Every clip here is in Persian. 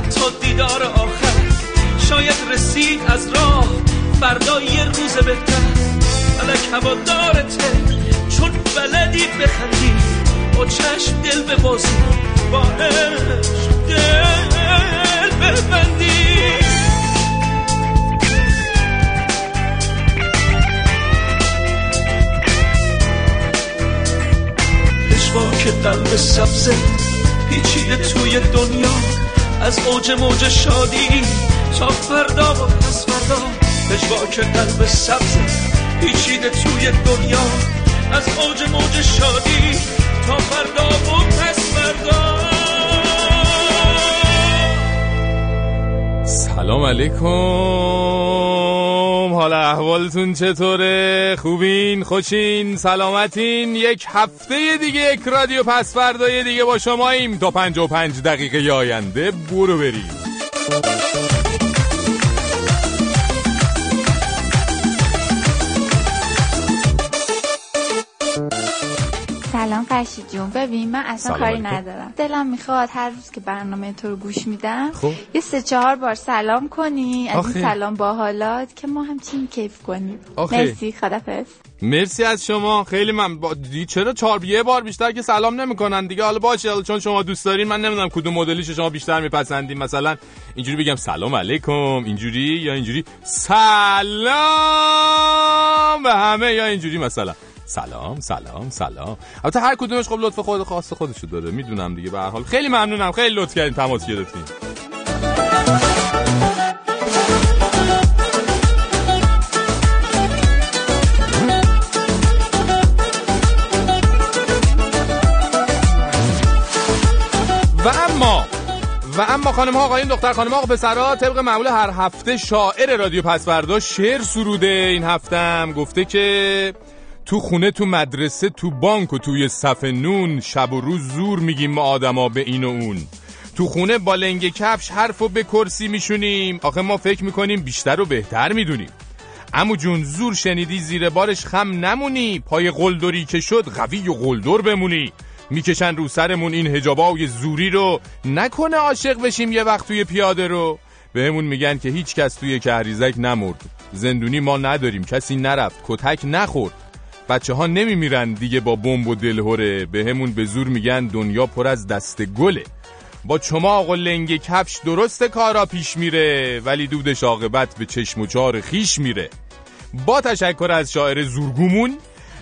حتی دیدار آخر شاید رسید از راه. فردا یه روز بهتر. فلک هوادارته چون بلدی بخندی. با چشم دل به بازی با دل ببندی. که قلب سبزه پیچیده توی دنیا. از اوج موج شادی تا فردا و پس فردا که قلب سبزه پیچیده توی دنیا. از اوج موج شادی تا فردا و پس فردا. سلام علیکم. حال احوالتون چطوره؟ خوبین؟ خوشین؟ سلامتین؟ یک هفته دیگه یک رادیو پس فردای دیگه با شماییم. تا پنج و پنج دقیقه آینده برو بریم. فرشید جون ببین من اصلا کاری ندارم. دلم می‌خواد هر روز که برنامه تو رو گوش میدم خب. یه سه چهار بار سلام کنی. از این سلام با حالات که ما همچین کیف کنیم. مرسی خدافظ. مرسی از شما. خیلی من با... چرا چهار یه بار بیشتر که سلام نمی‌کنن دیگه؟ حالا باشه چون شما دوست دارین من نمی‌دونم کدوم مدلیش شما بیشتر میپسندین. مثلا اینجوری بگم سلام علیکم اینجوری یا اینجوری سلام به همه یا اینجوری مثلا. سلام سلام سلام. البته هر کدومش خب لطف خود خاص خودشو داره. می‌دونم دیگه به هر حال. خیلی ممنونم. خیلی لطف کردین تماس گرفتین. و اما و اما خانم ها آقایون دختر خانم ها پسرا طبق معمول هر هفته شاعر رادیو پس فردا شعر سروده این هفتم. گفته که تو خونه تو مدرسه تو بانک و توی صف نون شب و روز زور میگیم ما آدما به این و اون. تو خونه با لنگ کفش حرف و به کرسی میشونیم. آخه ما فکر می‌کنیم بیشتر و بهتر می‌دونیم. امو جون زور شنیدی زیر بارش خم نمونی. پای قلدری که شد قوی و قلدر بمونی. می‌کشن رو سرمون این هجابای زوری رو. نکنه عاشق بشیم یه وقت توی پیاده رو. بهمون میگن که هیچ کس توی کهریزک نمرد. زندونی ما نداریم. کسی نرفت. کتک نخورد. بچه ها نمیمیرن دیگه با بمب و دلهوره. به همون به زور میگن دنیا پر از دست گله. با چماق و لنگ کفش درست کارا پیش میره ولی دودش عاقبت به چشم و چار خیش میره. با تشکر از شاعر زورگومون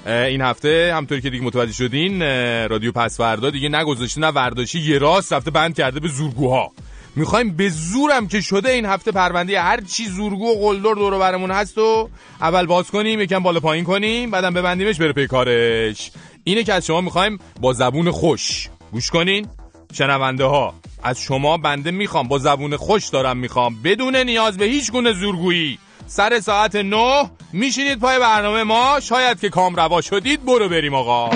این هفته همطوری که دیگه متوجه شدین رادیو پسوردا دیگه نگذاشته نه ورداشی یه راست رفته بند کرده به زورگوها. می‌خوایم به زورم که شده این هفته پرونده هر چی زورگو و قلدر دور برمون هست و اول باز کنیم یکم بالا پایین کنیم بعدم ببندیمش بره پیکارش اینه که از شما می‌خوایم با زبون خوش. گوش کنین. شنونده ها از شما بنده می‌خوام با زبون خوش دارم می‌خوام. بدون نیاز به هیچ گونه زورگویی. سر ساعت نه میشینید پای برنامه ما. شاید که کام روا شدید برو بریم آقا.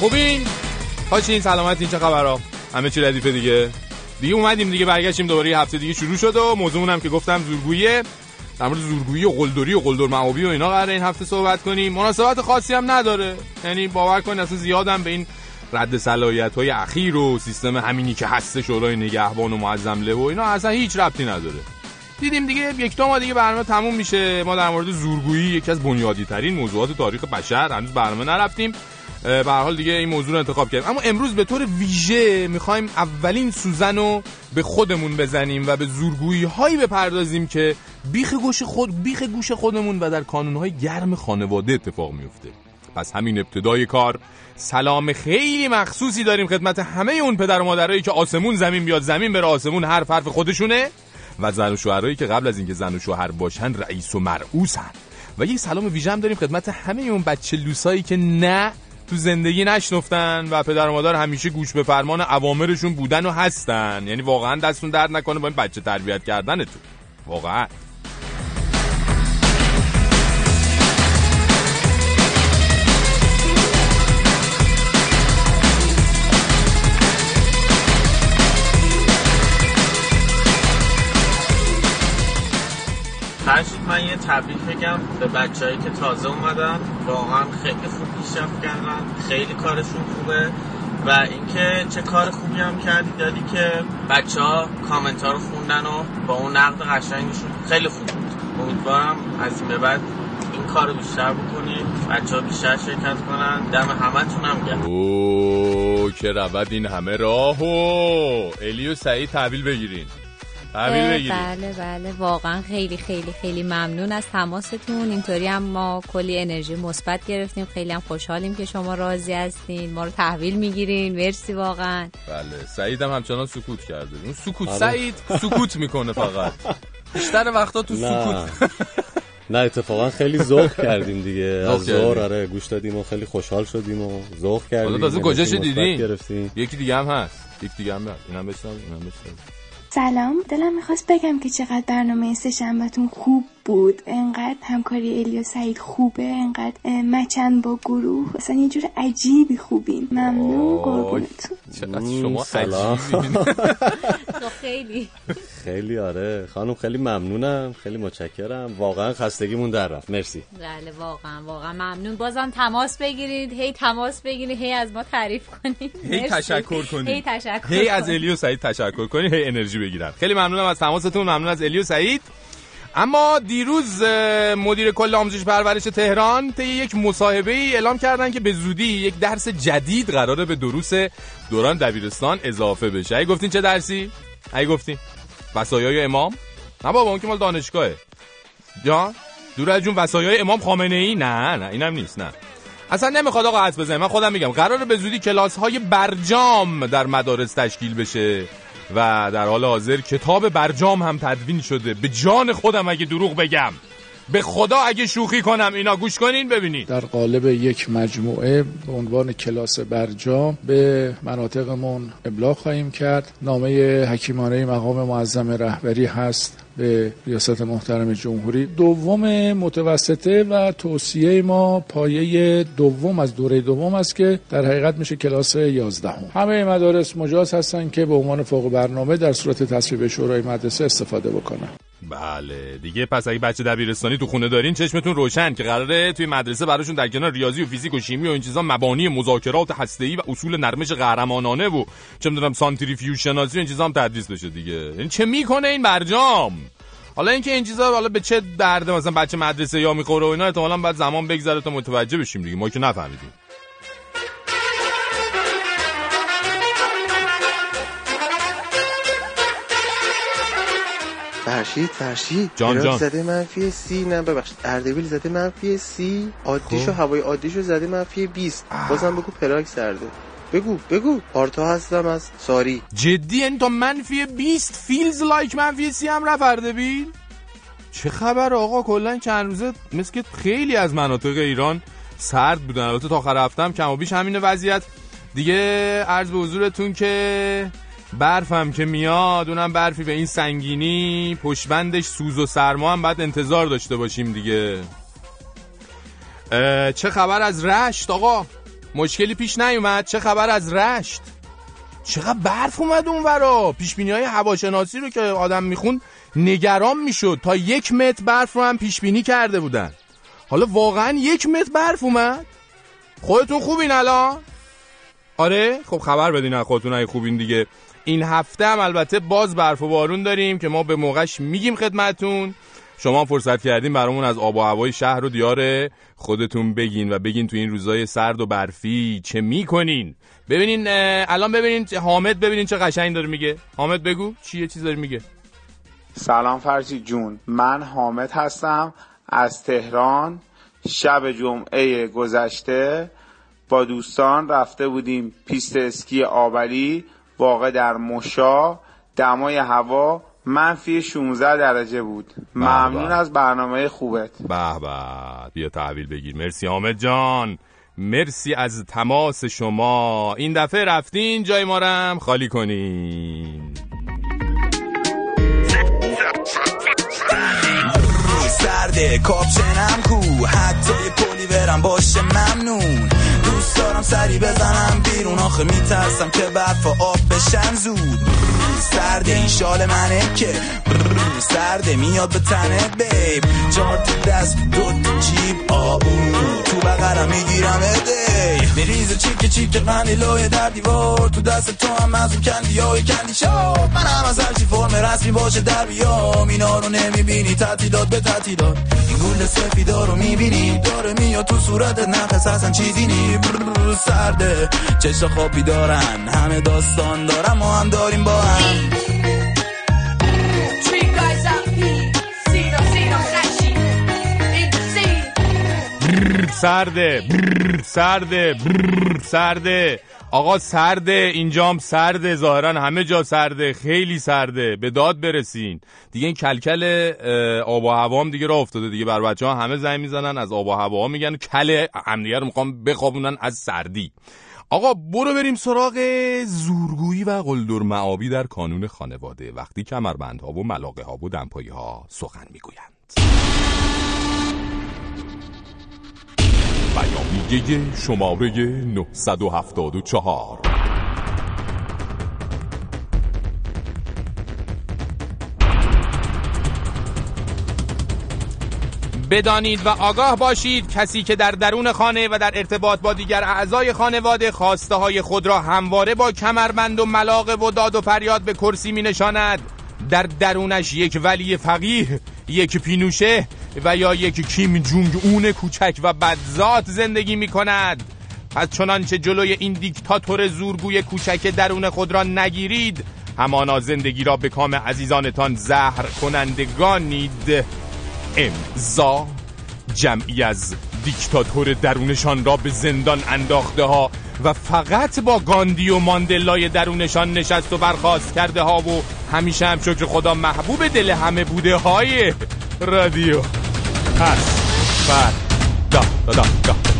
خوبین؟ خوشین سلامت این چه خبرها؟ همه چی ردیفه دیگه. دیگه اومدیم دیگه برگشتیم دوباره هفته دیگه شروع شد و موضوعمون هم که گفتم زورگویی در مورد زورگویی و قلدری و قلدر معابی و اینا قراره این هفته صحبت کنیم. مناسبت خاصی هم نداره. یعنی باور کنید اصلا زیادم به این رد صلاحیت های اخیر و سیستم همینی که هست شورای نگهبان و معظم له و اینا اصلا هیچ ربطی نداره. دیدیم دیگه یک دو ما دیگه برنامه تموم میشه. ما در مورد زورگویی یکی از بنیادی ترین موضوعات تاریخ بشر هنوز برنامه نرفتیم. به حال دیگه این موضوع رو انتخاب کردیم. اما امروز به طور ویژه می‌خوایم اولین سوزن رو به خودمون بزنیم و به زورگویی هایی بپردازیم که بیخ گوش خود بیخ گوش خودمون و در های گرم خانواده اتفاق میفته پس همین ابتدای کار سلام خیلی مخصوصی داریم خدمت همه اون پدر و مادرایی که آسمون زمین بیاد زمین بره آسمون هر حرف خودشونه. و زن و شوهرایی که قبل از اینکه زن و شوهر باشن رئیس و مرعوسن. و یک سلام ویژه داریم خدمت همه اون بچه لوسایی که نه تو زندگی نشنفتن و پدر و مادر همیشه گوش به فرمان اوامرشون بودن و هستن. یعنی واقعا دستون درد نکنه با این بچه تربیت کردنتون. واقعا. تبریک بگم به بچههایی که تازه اومدن. واقعا خیلی خوب پیشرفت کردن. خیلی کارشون خوبه. و اینکه چه کار خوبی هم کردی دادی که بچه ها کامنت ها رو خوندن و با اون نقد قشنگشون. خیلی خوب بود. امیدوارم از این بعد این کار رو بیشتر بکنید بچه ها بیشتر شرکت کنن. دم همه هم گرد اوه که رود این همه راهو الی و سعید تحویل بگیرین. بله بله. واقعا خیلی خیلی خیلی ممنون از تماستون. اینطوری هم ما کلی انرژی مثبت گرفتیم. خیلی هم خوشحالیم که شما راضی هستین. ما رو تحویل می‌گیرین. مرسی واقعا. بله. سعید هم همچنان سکوت کرده. اون سکوت. آره. سعید سکوت می‌کنه فقط. بیشتر وقتا تو سکوت. نه اتفاقا خیلی ذوق کردیم دیگه. از زور آره گوش دادیم و خیلی خوشحال شدیم و ذوق کردیم. حالا تازه کجاش دیدین؟ یکی دیگه هم هست. یکی دیگه هم هست اینم بشنوید اینم بشنوید سلام. دلم می‌خواست بگم که چقدر برنامه سه خوب بود. انقدر همکاری الی و سعید خوبه. انقدر مچن با گروه. اصلا یه جور عجیبی خوبین ممنون. قربونتون. چقدر شما سلام. خیلی. خیلی آره. خانم خیلی ممنونم. خیلی متشکرم. واقعا خستگیمون در رفت. مرسی. بله واقعا واقعا ممنون. بازم تماس بگیرید. هی تماس بگیرید. هی از ما تعریف کنید. هی تشکر کنید. هی تشکر هی از الی و سعید تشکر کنید. هی انرژی بگیرن. خیلی ممنونم از تماستون. ممنون از الی و سعید. اما دیروز مدیر کل آموزش پرورش تهران طی یک مصاحبه ای اعلام کردن که به زودی یک درس جدید قراره به دروس دوران دبیرستان اضافه بشه. ای گفتین چه درسی؟ ای گفتین وصایای امام؟ نه بابا اون که مال دانشگاهه. جان دور از جون وصایای امام خامنه ای نه نه اینم نیست نه. اصلا نمی‌خواد آقا حد بزنه. من خودم میگم قراره به زودی کلاس های برجام در مدارس تشکیل بشه و در حال حاضر کتاب برجام هم تدوین شده. به جان خودم اگه دروغ بگم. به خدا اگه شوخی کنم اینا گوش کنین ببینید در قالب یک مجموعه به عنوان کلاس برجام به مناطقمون ابلاغ خواهیم کرد. نامه حکیمانه مقام معظم رهبری هست به ریاست محترم جمهوری. دوم متوسطه و توصیه ما پایه دوم از دوره دوم است که در حقیقت میشه کلاس 11 هم. همه مدارس مجاز هستن که به عنوان فوق برنامه در صورت تصویب شورای مدرسه استفاده بکنن. بله. دیگه پس اگه بچه دبیرستانی تو خونه دارین چشمتون روشن که قراره توی مدرسه براشون در کنار ریاضی و فیزیک و شیمی و این چیزا مبانی مذاکرات هسته‌ای و اصول نرمش قهرمانانه و چه می‌دونم سانتریفیوژ شناسی و این چیزا هم تدریس بشه دیگه. این چه می‌کنه این برجام؟ حالا اینکه این چیزا حالا به چه درد مثلا بچه مدرسه یا می‌خوره و اینا احتمالاً بعد زمان بگذره تا متوجه بشیم دیگه. ما که نفهمیدیم. فرشید فرشید. جان جان. زده منفی سی نه ببخشید. اردبیل زده منفی سی عادیشو خب. هوای عادیشو زده منفی 20 بازم بگو پراگ سرده. بگو بگو. آرتا هستم از ساری. جدی یعنی تا منفی 20 feels like منفی سی هم رفت اردبیل چه خبر آقا؟ کلا چند روزه مثل که خیلی از مناطق ایران سرد بودن. البته تا آخر هفتم کم و بیش همین وضعیت. دیگه عرض به حضورتون که برفم که میاد اونم برفی به این سنگینی. پشبندش سوز و سرما هم باید انتظار داشته باشیم دیگه. چه خبر از رشت آقا؟ مشکلی پیش نیومد. چه خبر از رشت؟ چقدر برف اومد اون ورا. پیش بینی های هواشناسی رو که آدم میخون نگران می‌شد. تا یک متر برف رو هم پیش بینی کرده بودن. حالا واقعا یک متر برف اومد؟ خودتون خوبین الان؟ آره؟ خب خبر بدین خودتون خوبین دیگه. این هفته هم البته باز برف و بارون داریم که ما به موقعش میگیم خدمتون شما فرصت کردین برامون از آب و هوای شهر و دیار خودتون بگین و بگین تو این روزای سرد و برفی چه می‌کنین. ببینین الان ببینین حامد ببینین چه قشنگ داره میگه. حامد بگو چیه چیز داره میگه. سلام فرجی جون. من حامد هستم از تهران. شب جمعه گذشته. با دوستان رفته بودیم پیست اسکی آبلی واقع در مشا دمای هوا منفی 16 درجه بود. ممنون از برنامه خوبت. به به. بیا تحویل بگیر. مرسی حامد جان. مرسی از تماس شما. این دفعه رفتین جای ما رم خالی کنین. بده کاپشنم کو. حتی پلی برم باشه ممنون. دوست دارم سری بزنم بیرون. آخه میترسم که برف آب بشن زود. سرده این شال منه که سرده میاد به تنه بیب چهار دست دو جیب آبون تو بغرم می‌گیرم ادی میریز چیک چیک لای در دیوار. تو دست تو هم از اون کندی های کندی. من هم از هرچی فرم رسمی باشه در بیام. اینا رو نمی‌بینی تعطیلات به تعطیلات. این گل سفیدا رو می‌بینی داره میاد تو صورت نفس اصلا چیزی نی سرده. چشم خوابی دارن همه داستان دارم ما هم داریم با هم. سرده سرده سرده. آقا سرده اینجام سرده ظاهرا همه جا سرده خیلی سرده. به داد برسین. دیگه این کلکل آب و هوام دیگه راه افتاده دیگه بر بچه ها همه زنگ می‌زنن از آب و هوا میگن. کل همدیگه رو می‌خوام بخوابونن از سردی. آقا برو بریم سراغ زورگویی و قلدر معابی در کانون خانواده وقتی کمربندها و ملاقه ها و دمپایی ها سخن می‌گویند. بیانیه شماره 974 بدانید و آگاه باشید کسی که در درون خانه و در ارتباط با دیگر اعضای خانواده خواسته های خود را همواره با کمربند و ملاقه و داد و فریاد به کرسی می نشاند در درونش یک ولی فقیه یک پینوشه و یا یک کیم جونگ اون کوچک و بدذات زندگی می کند پس چنانچه جلوی این دیکتاتور زورگوی کوچک درون خود را نگیرید همانا زندگی را به کام عزیزانتان زهر کنندگانید امضا جمعی از دیکتاتور درونشان را به زندان انداخته ها و فقط با گاندی و ماندلای درونشان نشست و برخواست کرده ها و همیشه هم شکر خدا محبوب دل همه بوده های رادیو. پس بر دا دا دا,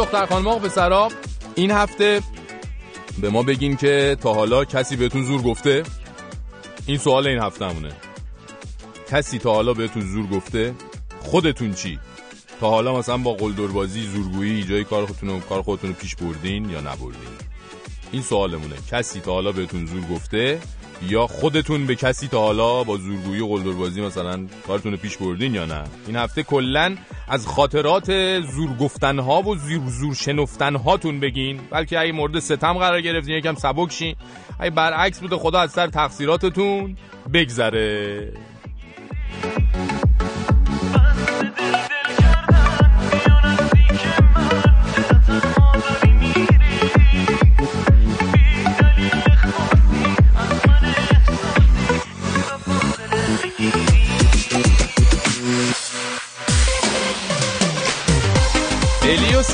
آقایون دختر خانم آقا پسرا این هفته به ما بگین که تا حالا کسی بهتون زور گفته؟ این سوال این هفته همونه. کسی تا حالا بهتون زور گفته؟ خودتون چی؟ تا حالا مثلا با قلدربازی زورگویی جای کار خودتون کار خودتون پیش بردین یا نبردین؟ این سوالمونه. کسی تا حالا بهتون زور گفته؟ یا خودتون به کسی تا حالا با زورگویی و قلدربازی مثلا کارتون رو پیش بردین یا نه؟ این هفته کلا از خاطرات زور گفتن ها و زور زور شنفتن هاتون بگین. بلکه اگه مورد ستم قرار گرفتین یکم سبک شین. اگه برعکس بوده خدا از سر تقصیراتتون بگذره.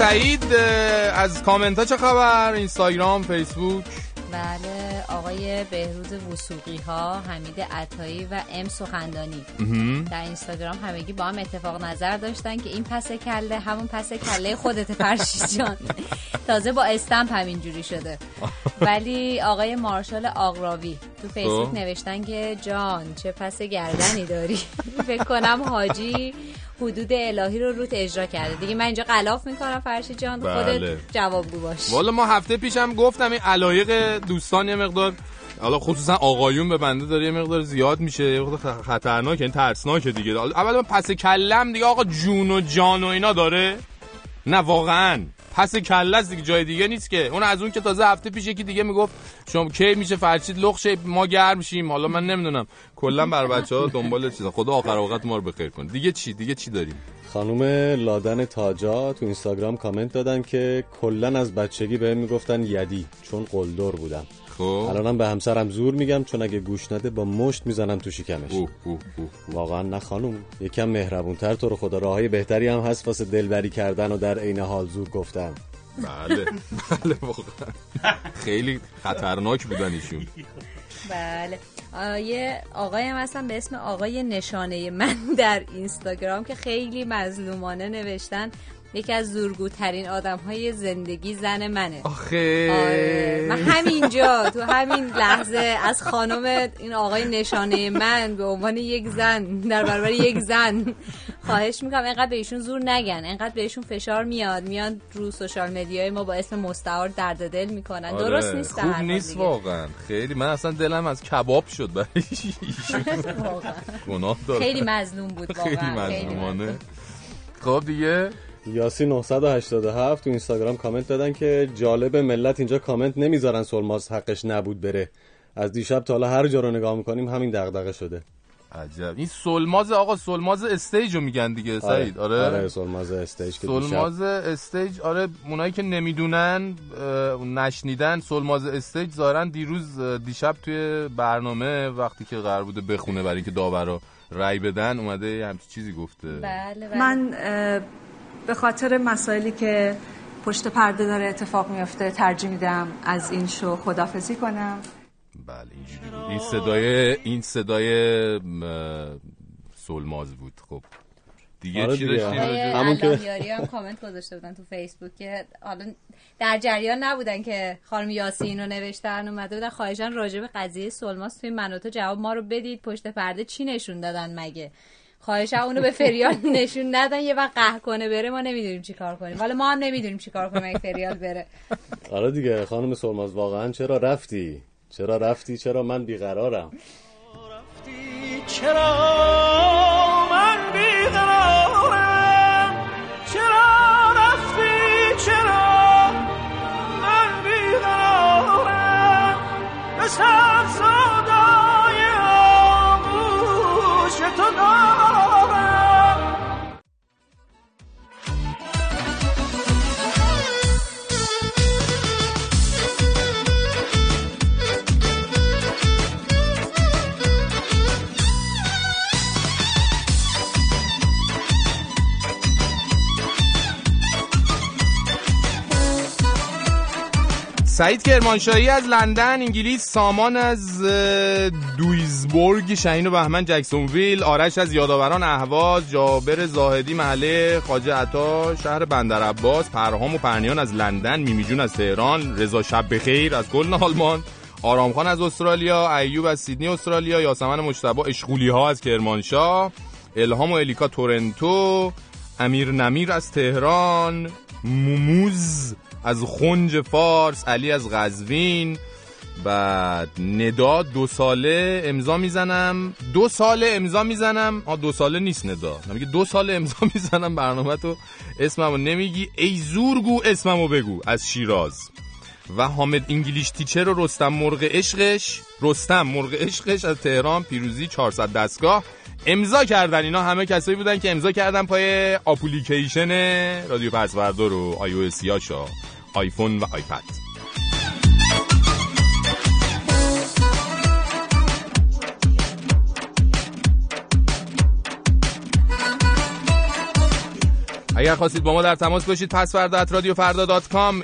سعید از کامنت ها چه خبر؟ اینستاگرام فیسبوک؟ بله آقای بهروز وسوقی ها حمید عطایی و ام سخندانی. در اینستاگرام همگی با هم اتفاق نظر داشتن که این پس کله همون پس کله خودت فرشید جان. تازه با استمپ همینجوری شده. ولی آقای مارشال آقراوی. تو فیسبوک خب. نوشتن که جان چه پس گردنی داری؟ فکر کنم حاجی حدود الهی رو روت اجرا کرده. دیگه من اینجا غلاف می‌کنم فرشی جان بله. خودت جوابگو باش. والا ما هفته پیشم گفتم این علایق دوستان یه مقدار حالا خصوصا آقایون به بنده داره یه مقدار زیاد میشه یه مقدار خطرناک این ترسناکه دیگه. اول من پس کلم دیگه آقا جون و جان و اینا داره؟ نه واقعا. پس کله دیگه جای دیگه نیست که. اون از اون که تازه هفته پیش یکی دیگه می‌گفت شما کی میشه فرشید؟ لخشه ما گرم میشیم حالا من نمی‌دونم. کلا بر بچه ها دنبال چیزا. خدا آخر اوقات ما رو بخیر کن دیگه چی؟ دیگه چی داریم؟ خانوم لادن تاجا تو اینستاگرام کامنت دادن که کلا از بچگی بهم می‌گفتن یدی چون قلدر بودم. خب. الانم به همسرم زور میگم چون اگه گوش نده با مشت می‌زنم تو شکمش. اوه اوه اوه واقعا نه خانوم یکم مهربونتر تو رو خدا راههای بهتری هم هست واسه دلبری کردن و در عین حال زور گفتن. بله بله واقعا. خیلی خطرناک بودن ایشون. بله. یه آقای هم هستن به اسم آقای نشانه من در اینستاگرام که خیلی مظلومانه نوشتن. یکی از زورگوترین آدم های زندگی زن منه. آخه. آره. من همینجا تو همین لحظه از خانم این آقای نشانه من به عنوان یک زن در برابر یک زن خواهش می‌کنم. اینقدر بهشون زور نگن. اینقدر بهشون فشار میاد. میان رو سوشال مدیای ما با اسم مستعار درد دل می‌کنن. آره. درست نیست خوب نیست واقعا. خیلی. من اصلا دلم از کباب شد برای گناه داره خیلی مظلوم بود واقعا. خیلی مظلومانه. خب دیگه. یاسی 987 تو اینستاگرام کامنت دادن که جالب ملت اینجا کامنت نمی‌ذارن سلماز حقش نبود بره. از دیشب تا حالا هر جا رو نگاه می‌کنیم همین دغدغه شده. عجب. این سلماز آقا سلماز استیج رو میگن دیگه آره. سعید آره؟ آره سلماز استیج که سلماز استیج آره اونایی که نمی‌دونن نشنیدن سلماز استیج ظاهرا دیروز دیشب توی برنامه وقتی که قرار بوده بخونه برای اینکه داورا رای بدن اومده همچین چیزی گفته. بله بله. من به خاطر مسائلی که پشت پرده داره اتفاق میفته ترجیح میدم از این شو خدافزی کنم. بله این صدای این صدای سلماز بود خب. دیگه آره چی داشتیم همون که هم کامنت گذاشته بودن تو فیسبوک که حالا در جریان نبودن که خانم یاسین رو نوشتن اومده بودن. خواهشان راجع به قضیه سلماز توی مناطق جواب ما رو بدید. پشت پرده چی نشون دادن مگه؟ خواهش اونو به فریال نشون ندن یه وقت قهر کنه بره ما نمی‌دونیم چی کار کنیم. حالا ما هم نمی‌دونیم چی کار کنیم اگه فریال بره. آره دیگه خانم سرماز واقعا چرا رفتی؟ چرا رفتی؟ چرا من بیقرارم؟ رفتی چرا سعید کرمانشاهی از لندن انگلیس سامان از دویزبورگ شهین و بهمن ویل آرش از یادآوران اهواز جابر زاهدی محله خاجه عطا شهر بندر عباس پرهام و پرنیان از لندن میمیجون از تهران رضا شب بخیر از کلن آلمان آرامخان از استرالیا ایوب از سیدنی استرالیا یاسمن مجتبی اشغولی ها از کرمانشاه الهام و الیکا تورنتو امیر نمیر از تهران موموز از خنج فارس علی از غزوین. بعد ندا دو ساله امضا می‌زنم. دو ساله امضا می‌زنم. آ دو ساله نیست ندا. میگه دو ساله امضا می‌زنم برنامه تو اسممو نمیگی. ای زورگو اسممو بگو از شیراز. و حامد انگلیش تیچر و رستم مرغ عشقش. رستم مرغ عشقش از تهران پیروزی 400 دستگاه. امضا کردن. اینا همه کسایی بودن که امضا کردن پای اپلیکیشن رادیو پس‌فردا رو iOS آیفون و آیپد. اگر خواستید با ما در تماس باشید پس‌فردا رادیو فردا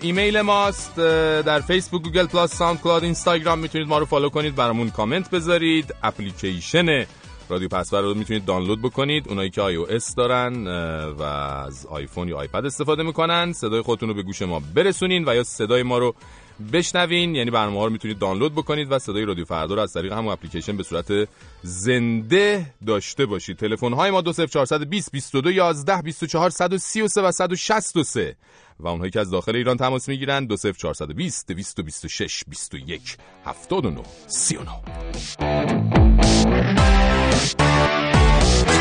ایمیل ماست. در فیسبوک گوگل پلاس ساوند کلاد اینستاگرام می‌تونید ما رو follow کنید برامون کامنت بذارید. اپلیکیشن رادیو پس‌فردا رو می‌تونید دانلود بکنید. اونایی که iOS دارن و از آیفون یا آیپد استفاده می‌کنن. صدای خودتون رو به گوش ما برسونین و یا صدای ما رو بشنوین. یعنی برنامه ها رو می‌تونید دانلود بکنید و صدای رادیو فردا رو از طریق همون اپلیکیشن به صورت زنده داشته باشید. تلفن های ما 20420 22 11 24 133 و 163 و اونهایی که از داخل ایران تماس می‌گیرن 20420 226 21 79 39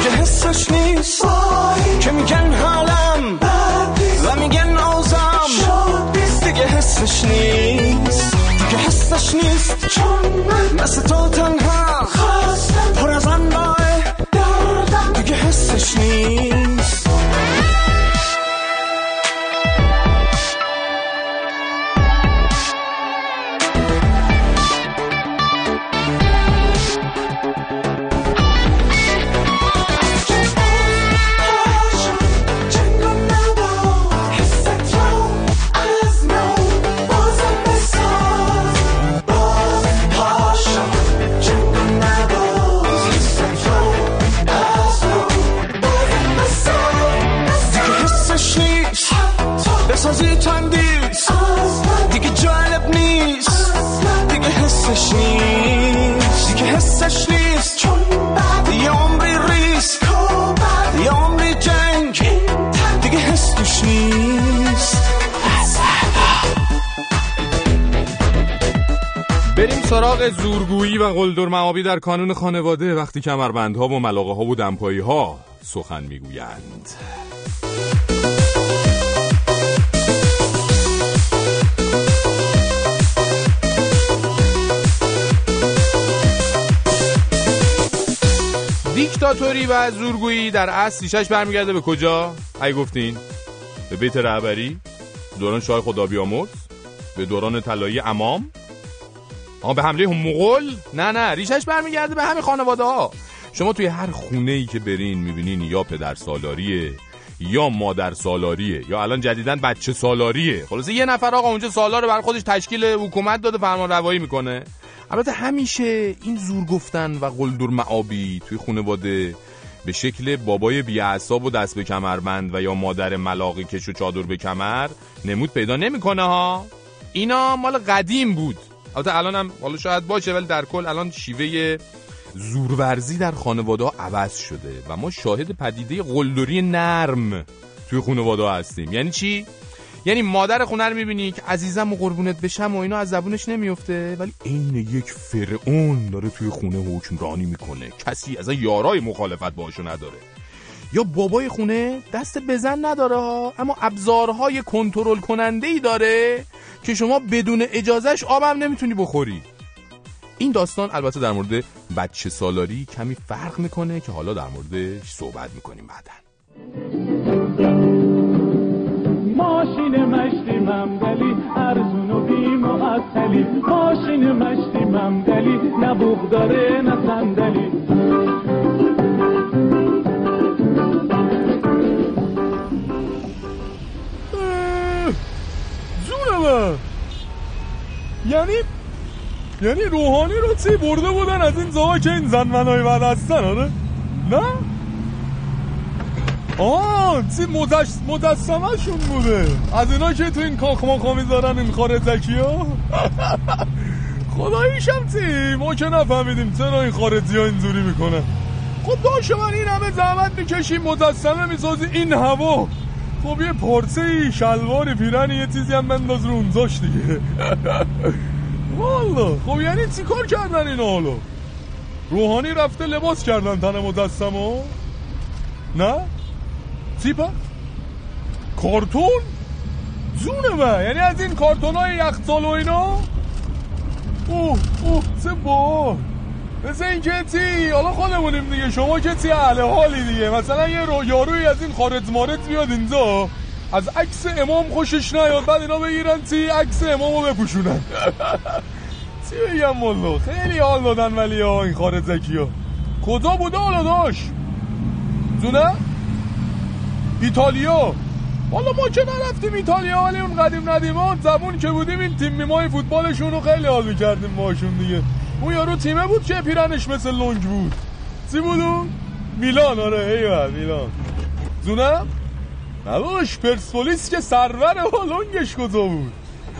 که حسش نیست که میگن حالم و میگن آزم دیگه حسش نیست دیگه حسش نیست. چون من مثل تو تنها پر از انواع. دیگه حسش نیست. بازی تندیس. دیگه جالب نیست. دیگه حسش نیست. دیگه حسش نیست. چون بعد یه عمری ریس. یه عمری جنگ. دیگه حس توش نیست. بریم سراغ زورگویی و قلدر معابی در کانون خانواده. وقتی کمربندها و ملاقه ها و دمپایی ها سخن می‌گویند. دیکتاتوری و زورگویی در اصل ریشش برمیگرده. به کجا؟ ای گفتین. به بیت رهبری دوران شاه خدا بیامرز به دوران طلایی امام. آقا به حمله مغول. نه نه ریشش برمیگرده به همه خانواده ها شما توی هر خونه ای که برین می‌بینین یا پدر سالاریه یا مادر سالاریه یا الان جدیدن بچه سالاریه. خلاصه یه نفر آقا اونجا سالار بر خودش تشکیل حکومت داده فرمان روایی می‌کنه. البته همیشه این زور گفتن و قلدر معابی توی خانواده به شکل بابای بیعصاب و دست به کمربند و یا مادر ملاقی کش و چادر به کمر نمود پیدا نمی‌کنه ها. اینا مال قدیم بود. البته الان هم حالا شاید باشه ولی در کل الان شیوه زورورزی در خانواده ها عوض شده و ما شاهد پدیده قلدری نرم توی خانواده هستیم. یعنی چی؟ یعنی مادر خونه رو می‌بینی که عزیزم و قربونت بشم و اینا از زبونش نمیفته ولی عین یک فرعون داره توی خونه حکمرانی می‌کنه. کسی از یارای مخالفت باشو نداره. یا بابای خونه دست بزن نداره اما ابزارهای کنترل کننده ای داره که شما بدون اجازهش آبم نمی‌تونی بخوری. این داستان البته در مورد بچه سالاری کمی فرق می‌کنه که حالا در موردش صحبت می‌کنیم بعدا. ماشین مشتی ممدلی ارزون و بی ماشین مشتی ممدلی نه داره نه صندلی. یعنی یعنی روحانی رو چی برده بودن از این زاها که این زن منای بعد هستن آره؟ نه؟ آه چی مجسمه شون بوده؟ از اینا که تو این کاخ ماخا می‌ذارن این خارجکی ها خداییشم چی؟ ما که نفهمیدیم چرا این خارجی ها اینجوری می‌کنن خب داشت من این همه زحمت می‌کشیم مجسمه می‌سازی این هوا. خب یه پارچه شلوار پیرنی یه چیزی هم بنداز رو اونزاش دیگه. والا خب یعنی چی کار کردن این حالا؟ روحانی رفته لباس کردن تن مجسمه نه؟ چی با؟ کارتون؟ جونه من یعنی از این کارتون های یخزال و اینا؟ اوه اوه چه با مثل این که تی حالا خودمونیم دیگه. شما که تی اهل حالی دیگه؟ مثلا یه رو یاروی از این خارج مارت بیاد اینجا. از عکس امام خوشش نیاد. بعد اینا بگیرن تی عکس امامو بپوشونن. چی بگم والله؟ خیلی حال دادن ولی ها این خارج زکی ها کجا بوده حالا داشت؟ زونه؟ ایتالیا. والا ما که نرفتیم ایتالیا ولی اون قدیم ندیمان زبون که بودیم این تیم میمای فوتبالشون رو خیلی حال می‌کردیم باشون دیگه. اون یارو تیمه بود که پیرنش مثل لنگ بود. چی بود؟ میلان آره ایوه میلان. زونم؟ نداشت پرسپولیس که سرور لنگش کجا بود؟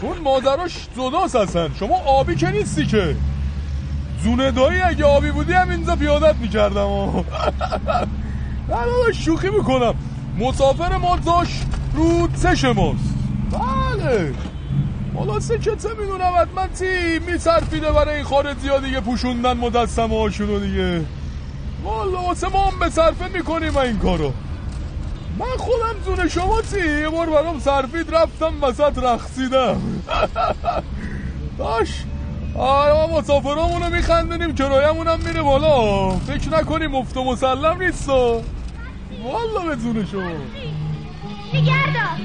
اون مادراش جداست هستن شما آبی که نیستی که. زونه دایی اگه آبی بودی هم اینجا پیادت می‌کردم. نه شوخی می‌کنم. مسافر ما داشت رو چش ماست. بله. سه که چه می‌دونم حتما تی میصرفیده برای این خارجی دیگه پوشوندن مدستم هاشونو دیگه. والا واسه ما هم به صرفه می‌کنیم این کارو. من خودم زون شما تی یه بار برام صرفید رفتم وسط رخصیدم باش آره ما مسافرامونو میخندونیم کرایمونم میره بالا. فکر نکنیم مفت و مسلم نیست والا به زون شما. نگردار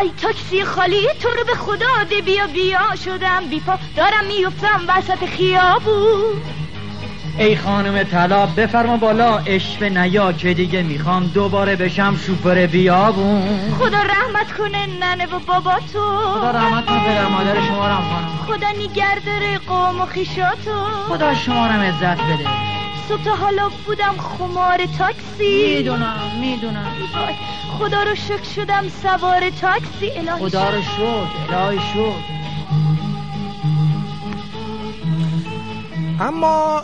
ای تاکسی خالی تو رو به خدا ده بیا بیا شدم بیپا. دارم میفتم وسط خیابون. ای خانم طلا بفرما بالا. اشف نیا که دیگه می‌خوام دوباره بشم شوفر بیابون. خدا رحمت کنه ننه و بابا تو خدا رحمت کنه پدر مادر شما خانم. خدا نگرداره قوم و خیشاتو خدا شما عزت بده. و تا حالا بودم خمار تاکسی. می‌دونم می‌دونم. خدا رو شک شدم سوار تاکسی. الهی خدا رو شک الهی شک اما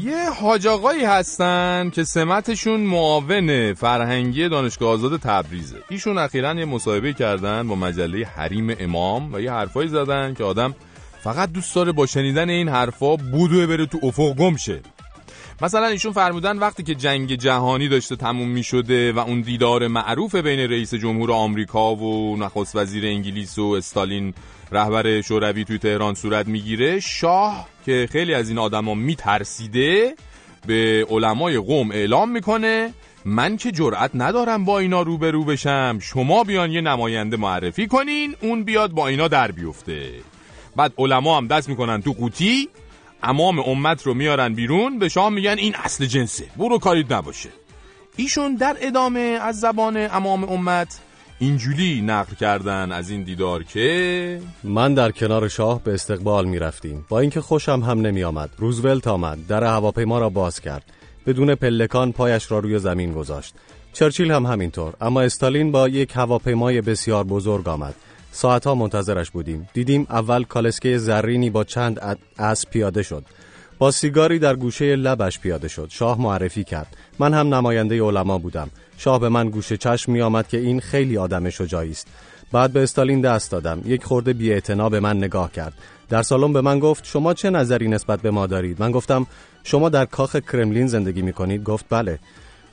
یه حاج هستن که سمتشون معاون فرهنگی دانشگاه آزاد تبریزه. ایشون اخیرا یه مصاحبه کردن با مجله حریم امام و یه حرفایی زدن که آدم فقط دوست داره با شنیدن این حرفا بودوه بره تو افق گم شه. مثلا ایشون فرمودن وقتی که جنگ جهانی داشته تموم می شده و اون دیدار معروف بین رئیس جمهور آمریکا و نخست وزیر انگلیس و استالین رهبر شوروی توی تهران صورت می‌گیره شاه که خیلی از این آدما میترسیده به علمای قوم اعلام می‌کنه من که جرأت ندارم با اینا روبرو بشم شما بیان یه نماینده معرفی کنین اون بیاد با اینا در بیفته. بعد علما هم دست می‌کنن تو قوطی امام امت رو میارن بیرون به شاه میگن این اصل جنسه. برو کارید نباشه. ایشون در ادامه از زبان امام امت اینجوری نقل کردن از این دیدار که من در کنار شاه به استقبال می رفتیم با اینکه خوشم هم نمی آمد روزولت آمد. در هواپیما را باز کرد. بدون پلکان پایش را روی زمین گذاشت. چرچیل هم همینطور. اما استالین با یک هواپیمای بسیار بزرگ آمد. ساعتها منتظرش بودیم. دیدیم اول کالسکه زرینی با چند اسب پیاده شد. با سیگاری در گوشه لبش پیاده شد. شاه معرفی کرد. من هم نماینده علما بودم. شاه به من گوشه چشم می آمد که این خیلی آدم شجاعی است. بعد به استالین دست دادم. یک خورده بی به من نگاه کرد. در سالن به من گفت شما چه نظری نسبت به ما دارید؟ من گفتم شما در کاخ کرملین زندگی می کنید گفت بله.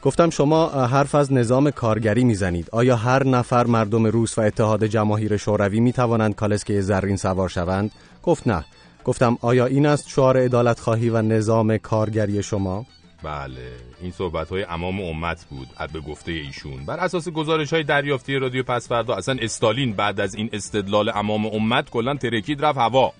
گفتم شما حرف از نظام کارگری می‌زنید. آیا هر نفر مردم روس و اتحاد جماهیر شوروی می توانند کالسکه زرین سوار شوند؟ گفت نه. گفتم آیا این است شعار عدالت خواهی و نظام کارگری شما؟ بله. این صحبت های امام امت بود به گفته ایشون. بر اساس گزارش های دریافتی رادیو پسفردا اصلا استالین بعد از این استدلال امام امت کلا ترکید رفت هوا.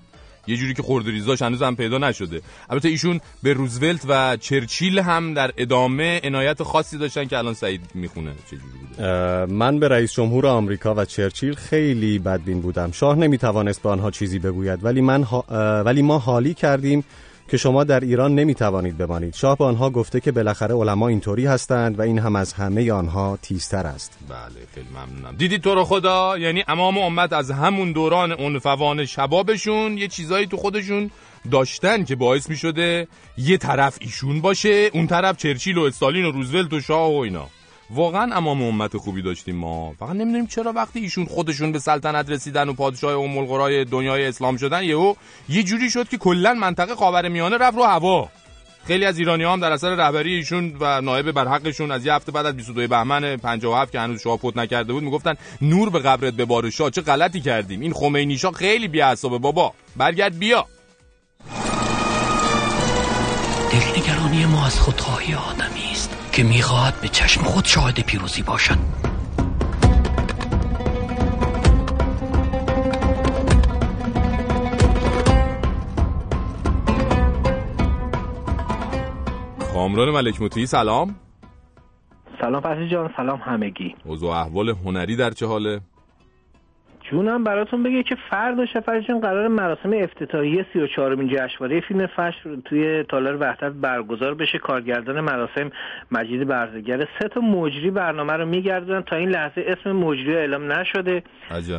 یه جوری که خردریزاش هنوز هم پیدا نشده. البته ایشون به روزولت و چرچیل هم در ادامه عنایت خاصی داشتن که الان سعید می‌خونه. چه جوری بوده؟ من به رئیس جمهور آمریکا و چرچیل خیلی بدبین بودم. شاه نمی‌توانست به آنها چیزی بگوید ولی من ولی ما حالی کردیم که شما در ایران نمی توانید بمانید. شاه به آنها گفته که بالاخره علما اینطوری هستند و این هم از همه آنها تیزتر است. بله خیلی ممنونم. دیدید تو رو خدا؟ یعنی امام امت از همون دوران عنفوان شبابشون یه چیزایی تو خودشون داشتن که باعث می شده یه طرف ایشون باشه اون طرف چرچیل و استالین و روزولت و شاه و اینا. واقعا امام امت خوبی داشتیم ما. فقط نمی‌دونیم چرا وقتی ایشون خودشون به سلطنت رسیدن و پادشاه ام القرای دنیای اسلام شدن یهو یه جوری شد که کلا منطقه خاورمیانه رفت رو هوا. خیلی از ایرانی هم در اثر رهبری ایشون و نایب برحقشون از یه هفته بعد از 22 بهمن 57 که هنوز شاه فوت نکرده بود می‌گفتن نور به قبرت به بار شاه چه غلطی کردیم. این خمینی شاه خیلی بی‌عصابه بابا. برگرد بیا. دلنگرانی ما از خودخواهی آدمی است. که می‌خواهد به چشم خود شاهد پیروزی باشد. کامران ملک مطیعی سلام. سلام فرشی جان سلام همگی. اوضاع احوال هنری در چه حاله؟ جونم براتون بگه که فردا شفرشون قرار مراسم افتتاحیه 34 مین جشنواره فیلم فشر توی تالار وحدت برگزار بشه. کارگردان مراسم مجید برزگر سه تا مجری برنامه رو میگردن تا این لحظه اسم مجری اعلام نشده.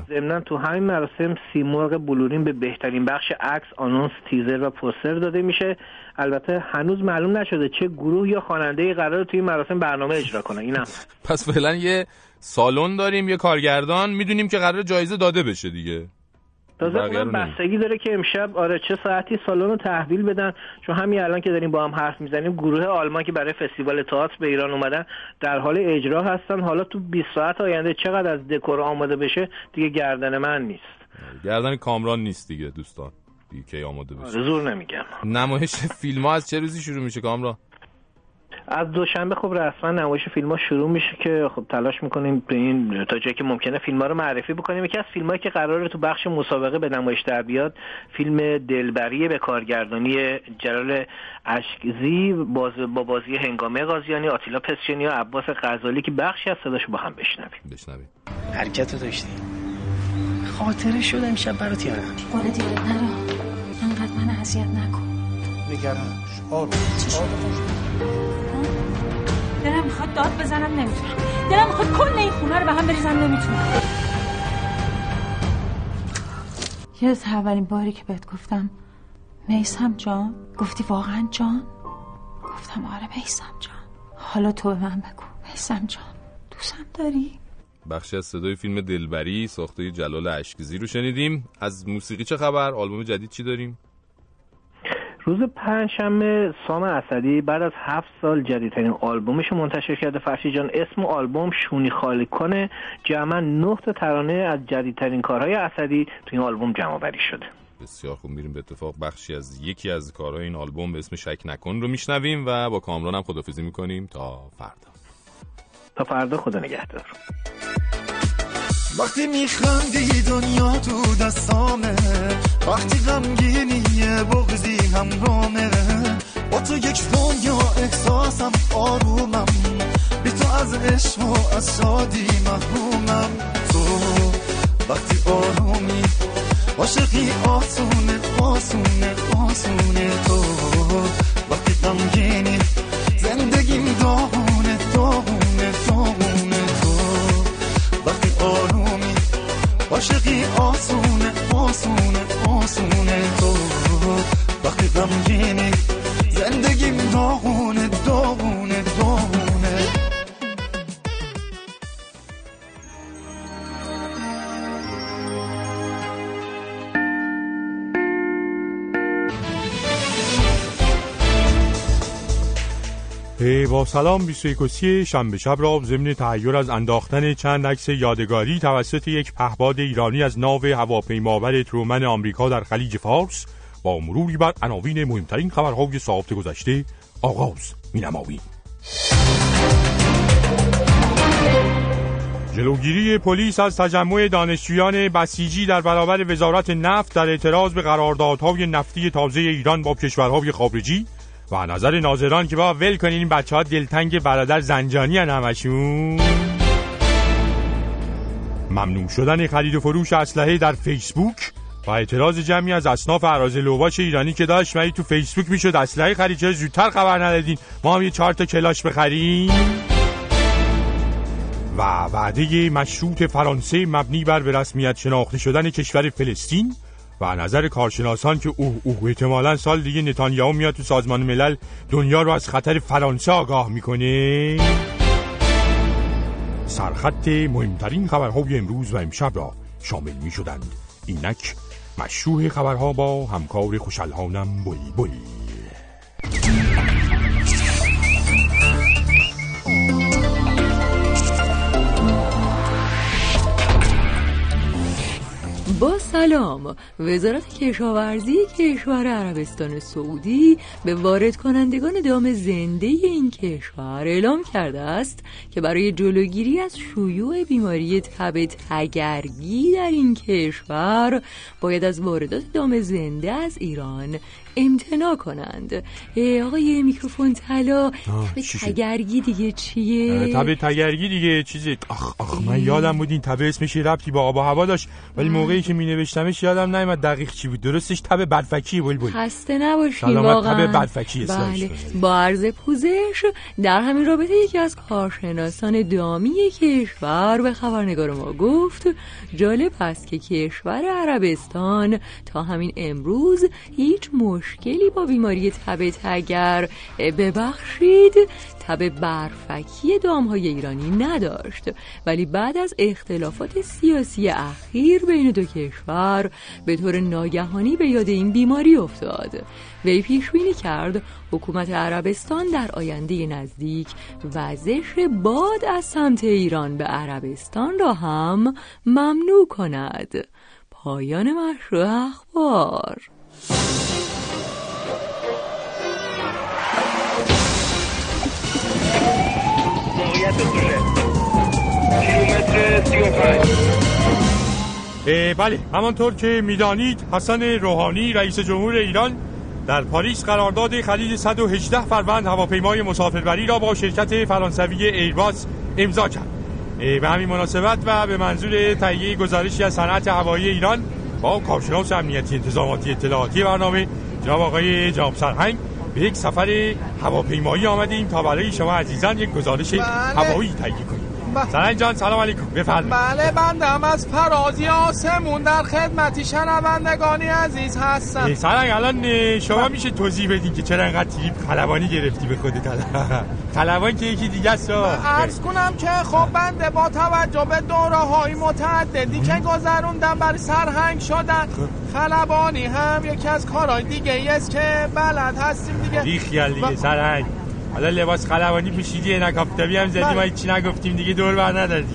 ضمن تو همین مراسم سیمرغ بلورین به بهترین بخش عکس آنونس تیزر و پوستر داده میشه. البته هنوز معلوم نشده چه گروه یا خواننده قرار توی مراسم برنامه اجرا کنه. اینم. پس فعلا یه سالن داریم یه کارگردان می‌دونیم که قرار جایزه داده بشه دیگه. تازه بستگی داره که امشب آره چه ساعتی سالن رو تحویل بدن. چون همین الان که داریم با هم حرف می‌زنیم گروه آلمان که برای فستیوال تئاتر به ایران اومدن در حال اجرا هستن. حالا تو 20 ساعت آینده چقدر از دکور آماده بشه دیگه گردن من نیست. گردن کامران نیست دیگه دوستان. دیگه آماده بشه؟ آره زور نمیگم. نمایش فیلم ها از چه روزی شروع میشه کامران؟ از دوشنبه خب رسما نمایش فیلم ها شروع میشه که خب تلاش می‌کنیم به این تا جایی که ممکنه فیلم ها رو معرفی بکنیم. یکی از فیلم هایی که قراره تو بخش مسابقه به نمایش در بیاد فیلم دلبری به کارگردانی جلال اشکزی باز با بازی هنگامه غازیانی آتیلا پسچنی و عباس غزالی که بخشی از صداش با هم بشنویم. بشنویم. حرکت داشتی؟ خاطره شد امشب برات یادم. قول دیگه نرو. انقدر من اذیت نکن. نگرانش. آروم. دلم می‌خواد داد بزنم نمی‌تونم. دلم می‌خواد کل این خونه رو به هم بریزم نمی‌تونم. یه اولین باری که بهت گفتم میسم جان گفتی واقعا جان؟ گفتم آره میسم جان. حالا تو به من بگو میسم جان دوستم داری؟ بخشی از صدای فیلم دلبری ساخته جلال اشکزی رو شنیدیم. از موسیقی چه خبر؟ آلبوم جدید چی داریم؟ روز پنجشنبه سام اسدی بعد از هفت سال جدیدترین آلبومش رو منتشر کرده. فرشی جان اسم آلبوم شونی خالی کنه. جمعا نه تا ترانه از جدیدترین کارهای اسدی تو این آلبوم جمع بری شده. بسیار خوب میریم به اتفاق. بخشی از یکی از کارهای این آلبوم به اسم شک نکن رو میشنویم و با کامران هم خدافزی می‌کنیم. تا فردا. تا فردا خدا نگهدار. وقتی میخندی دنیا تو دستامه وقتی غمگینی بغزی همرامه. با تو یک دنیا احساسم آرومم بی تو از عشق و از شادی محرومم. تو وقتی آرومی عاشقی آسونه آسونه آسونه. تو وقتی غمگینی زندگیم داغونه داغونه داغونه. تو وقتی آرومی عاشقی آسونه آسونه آسونه. تو وقتی غمگینی زندگیم داغونه با سلام 21 شنبه شب را ضمن تهیور از انداختن چند عکس یادگاری توسط یک پهباد ایرانی از ناو هواپیمابر ترومن آمریکا در خلیج فارس با مروری بر عناوین مهمترین خبرهای ساعت گذشته آغاز مینماییم. جلوگیری پلیس از تجمع دانشجویان بسیجی در برابر وزارت نفت در اعتراض به قراردادهای نفتی تازه ایران با کشورهای خارجی و نظر ناظران که با ول کنین این بچه ها دلتنگ برادر زنجانی همشون. ممنوع شدن خرید و فروش اسلحه در فیسبوک و اعتراض جمعی از اصناف عراض لوباش ایرانی که داشت مری تو فیسبوک می‌شد اسلحه خرید چه زودتر خبر ندادین. ما هم یه چهار تا کلاش بخریم. و وعده مشروط فرانسه مبنی بر به رسمیت شناخته شدن کشور فلسطین و نظر کارشناسان که اوه اوه احتمالا سال دیگه نتانیاهو میاد تو سازمان ملل دنیا رو از خطر فرانسه آگاه می‌کنه. سرخط مهمترین خبرهای امروز و امشب را شامل می شدند اینک مشروع خبرها با همکار خوشالهانم بلی بلی. با سلام. وزارت کشاورزی کشور عربستان سعودی به وارد کنندگان دام زنده این کشور اعلام کرده است که برای جلوگیری از شیوع بیماری تب تگرگی در این کشور باید از واردات دام زنده از ایران امتناع کنند. آقای میکروفون طلا تب تگرگی دیگه چیه؟ تب تگرگی دیگه چیزی؟ آخ آخ من یادم بود این تب اسمش ربطی با آب و هوا داشت. ولی موقعی که می نوشتمش یادم نیومد دقیق چی بود. درستش تب بدفکی بلبل. خسته نباشین واقعا. تب بدفکی بله. با عرض پوزش در همین رابطه یکی از کارشناسان دامی کشور به خبرنگار ما گفت جالب است که کشور عربستان تا همین امروز هیچ مشکلی با بیماری تب تگر. ببخشید تب برفکی دامهای ایرانی نداشت. ولی بعد از اختلافات سیاسی اخیر بین دو کشور به طور ناگهانی به یاد این بیماری افتاد. وی پیش بینی کرد حکومت عربستان در آینده نزدیک وزش باد از سمت ایران به عربستان را هم ممنوع کند. پایان مشروع اخبار. بله همانطور که می‌دانید حسن روحانی رئیس جمهور ایران در پاریس قرارداد خرید 118 فروند هواپیمای مسافربری را با شرکت فرانسوی ایرباس امضا کرد. به همین مناسبت و به منظور تهیه گزارشی از صنعت هوایی ایران با کارشناس امنیتی انتظاماتی اطلاعاتی برنامه جناب آقای جام سرهنگ به یک سفر هواپیمایی آمدیم تا برای شما عزیزان یک گزارش بله. هوایی تهیه کنیم سرنگ جان سلام علیکم. بفرمایید. بله بندم. از فرازی آسمون در خدمتی شنوندگانی عزیز هستم. سرنگ الان شما میشه توضیح بدین که چرا انقدر تریپ خلبانی گرفتی به خودت؟ خلبان که یکی دیگه است عرض کنم که خب بنده با توجه به دوره های متعددی که گذروندم برای سرهنگ شدن خب. خلبانی هم یکی از کارهای دیگه است که بلد هستیم دیگه. بیخیال دیگه سرهنگ. حالا لباس خلبانی پوشیدی نکافتابی هم زدی بله. ما چی نگفتیم دیگه دور بر نداری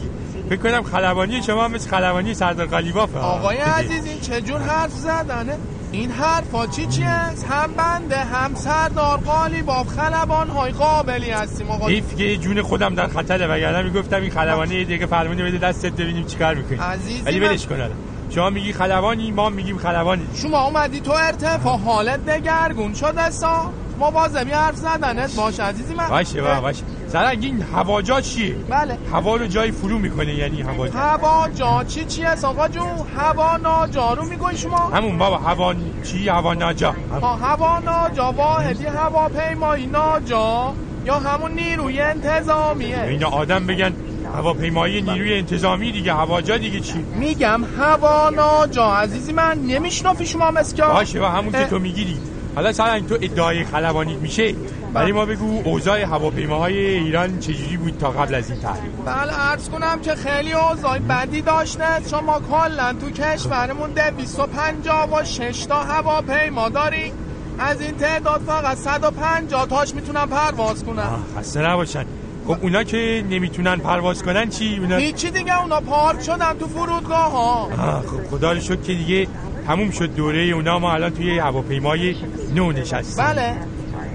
فکر کنم خلبانی شما مثل خلبانی سردار قلیبافه آقای عزیز این چجور حرف زدنه؟ این حرفا چی چی است هم بنده هم سردار قالیباف خلبان های قابلی هستیم آقا حیف که جون خودم در خطره وگرنه می‌گفتم این خلبانی دیگه فرمونی بده دستت ببینیم چیکار می‌کنی. ولی ولش کن شما میگی خلبانی ما میگیم خلبانی. شما اومدی تو ارتفاع حالت دگرگون شده سا. مواظبی حرف زدنت باش عزیزی من باشه با باشه. سرنگ این هواجا چیه؟ بله. هوا رو جای فرو می‌کنه یعنی هواجا هواجا چی چی است آقا جون هوا ناجا رو میگوی شما. همون بابا هوا چی؟ هوا ناجا. هوا ناجا واحدی هواپیمایی ناجا. یا همون نیروی انتظامیه. این آدم بگن هواپیمایی نیروی انتظامی دیگه هواجا دیگه چی؟ میگم هوا ناجا. عزیزی من نمیشنافی شما مسکا. باشه و همون که تو می‌گیری. حالا سرنگ تو ادعای خلبانی میشه برای ما بگو اوضاع هواپیماهای ایران چجوری بود تا قبل از این تحریم؟ بله عرض کنم که خیلی اوضاع بدی داشته. شما کلا تو کشورمون 250 و 6 تا هواپیما داریم از این تعداد فقط 150 تاش می‌تونن پرواز کنن. خسته نباشن. خب اونا که نمی‌تونن پرواز کنن چی؟ اونا هیچی دیگه اونا پارک شدن تو فرودگاه ها خب خدا رو شکر که دیگه تموم شد دوره اونا ما الان توی هواپیمای نو نشستیم. بله.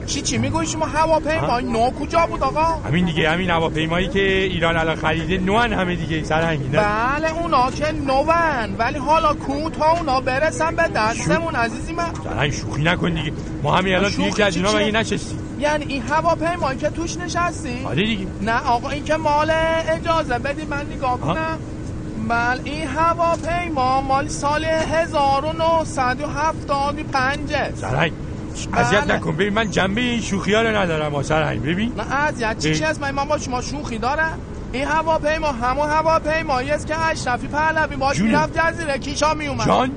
چی چی میگوی شما هواپیمای نو کجا بود آقا؟ همین دیگه همین هواپیمایی که ایران الان خریده نوان همه دیگه سرهنگی بله اونا که نوان. ولی حالا کو تا اونا برسن به دستمون عزیزی من. سرهنگ شوخی نکن دیگه. ما همین الان توی یکی از اینا مگه نشستیم؟ یعنی این هواپیمایی که توش نشستی آره دیگه. نه آقا این که مال اجازه بدی من نگاه کنم. بله این هواپیما مال سال 1975 سرهنگ اذیت بله. نکن. ببین من جنبه این شوخی ها رو ندارم سرهنگ. ببین. نه اذیت چی چی من با شما شوخی دارم این هواپیما همون هواپیمایی است که اشرفی پهلوی باش می‌رفت جزیره کیشا میومد جان.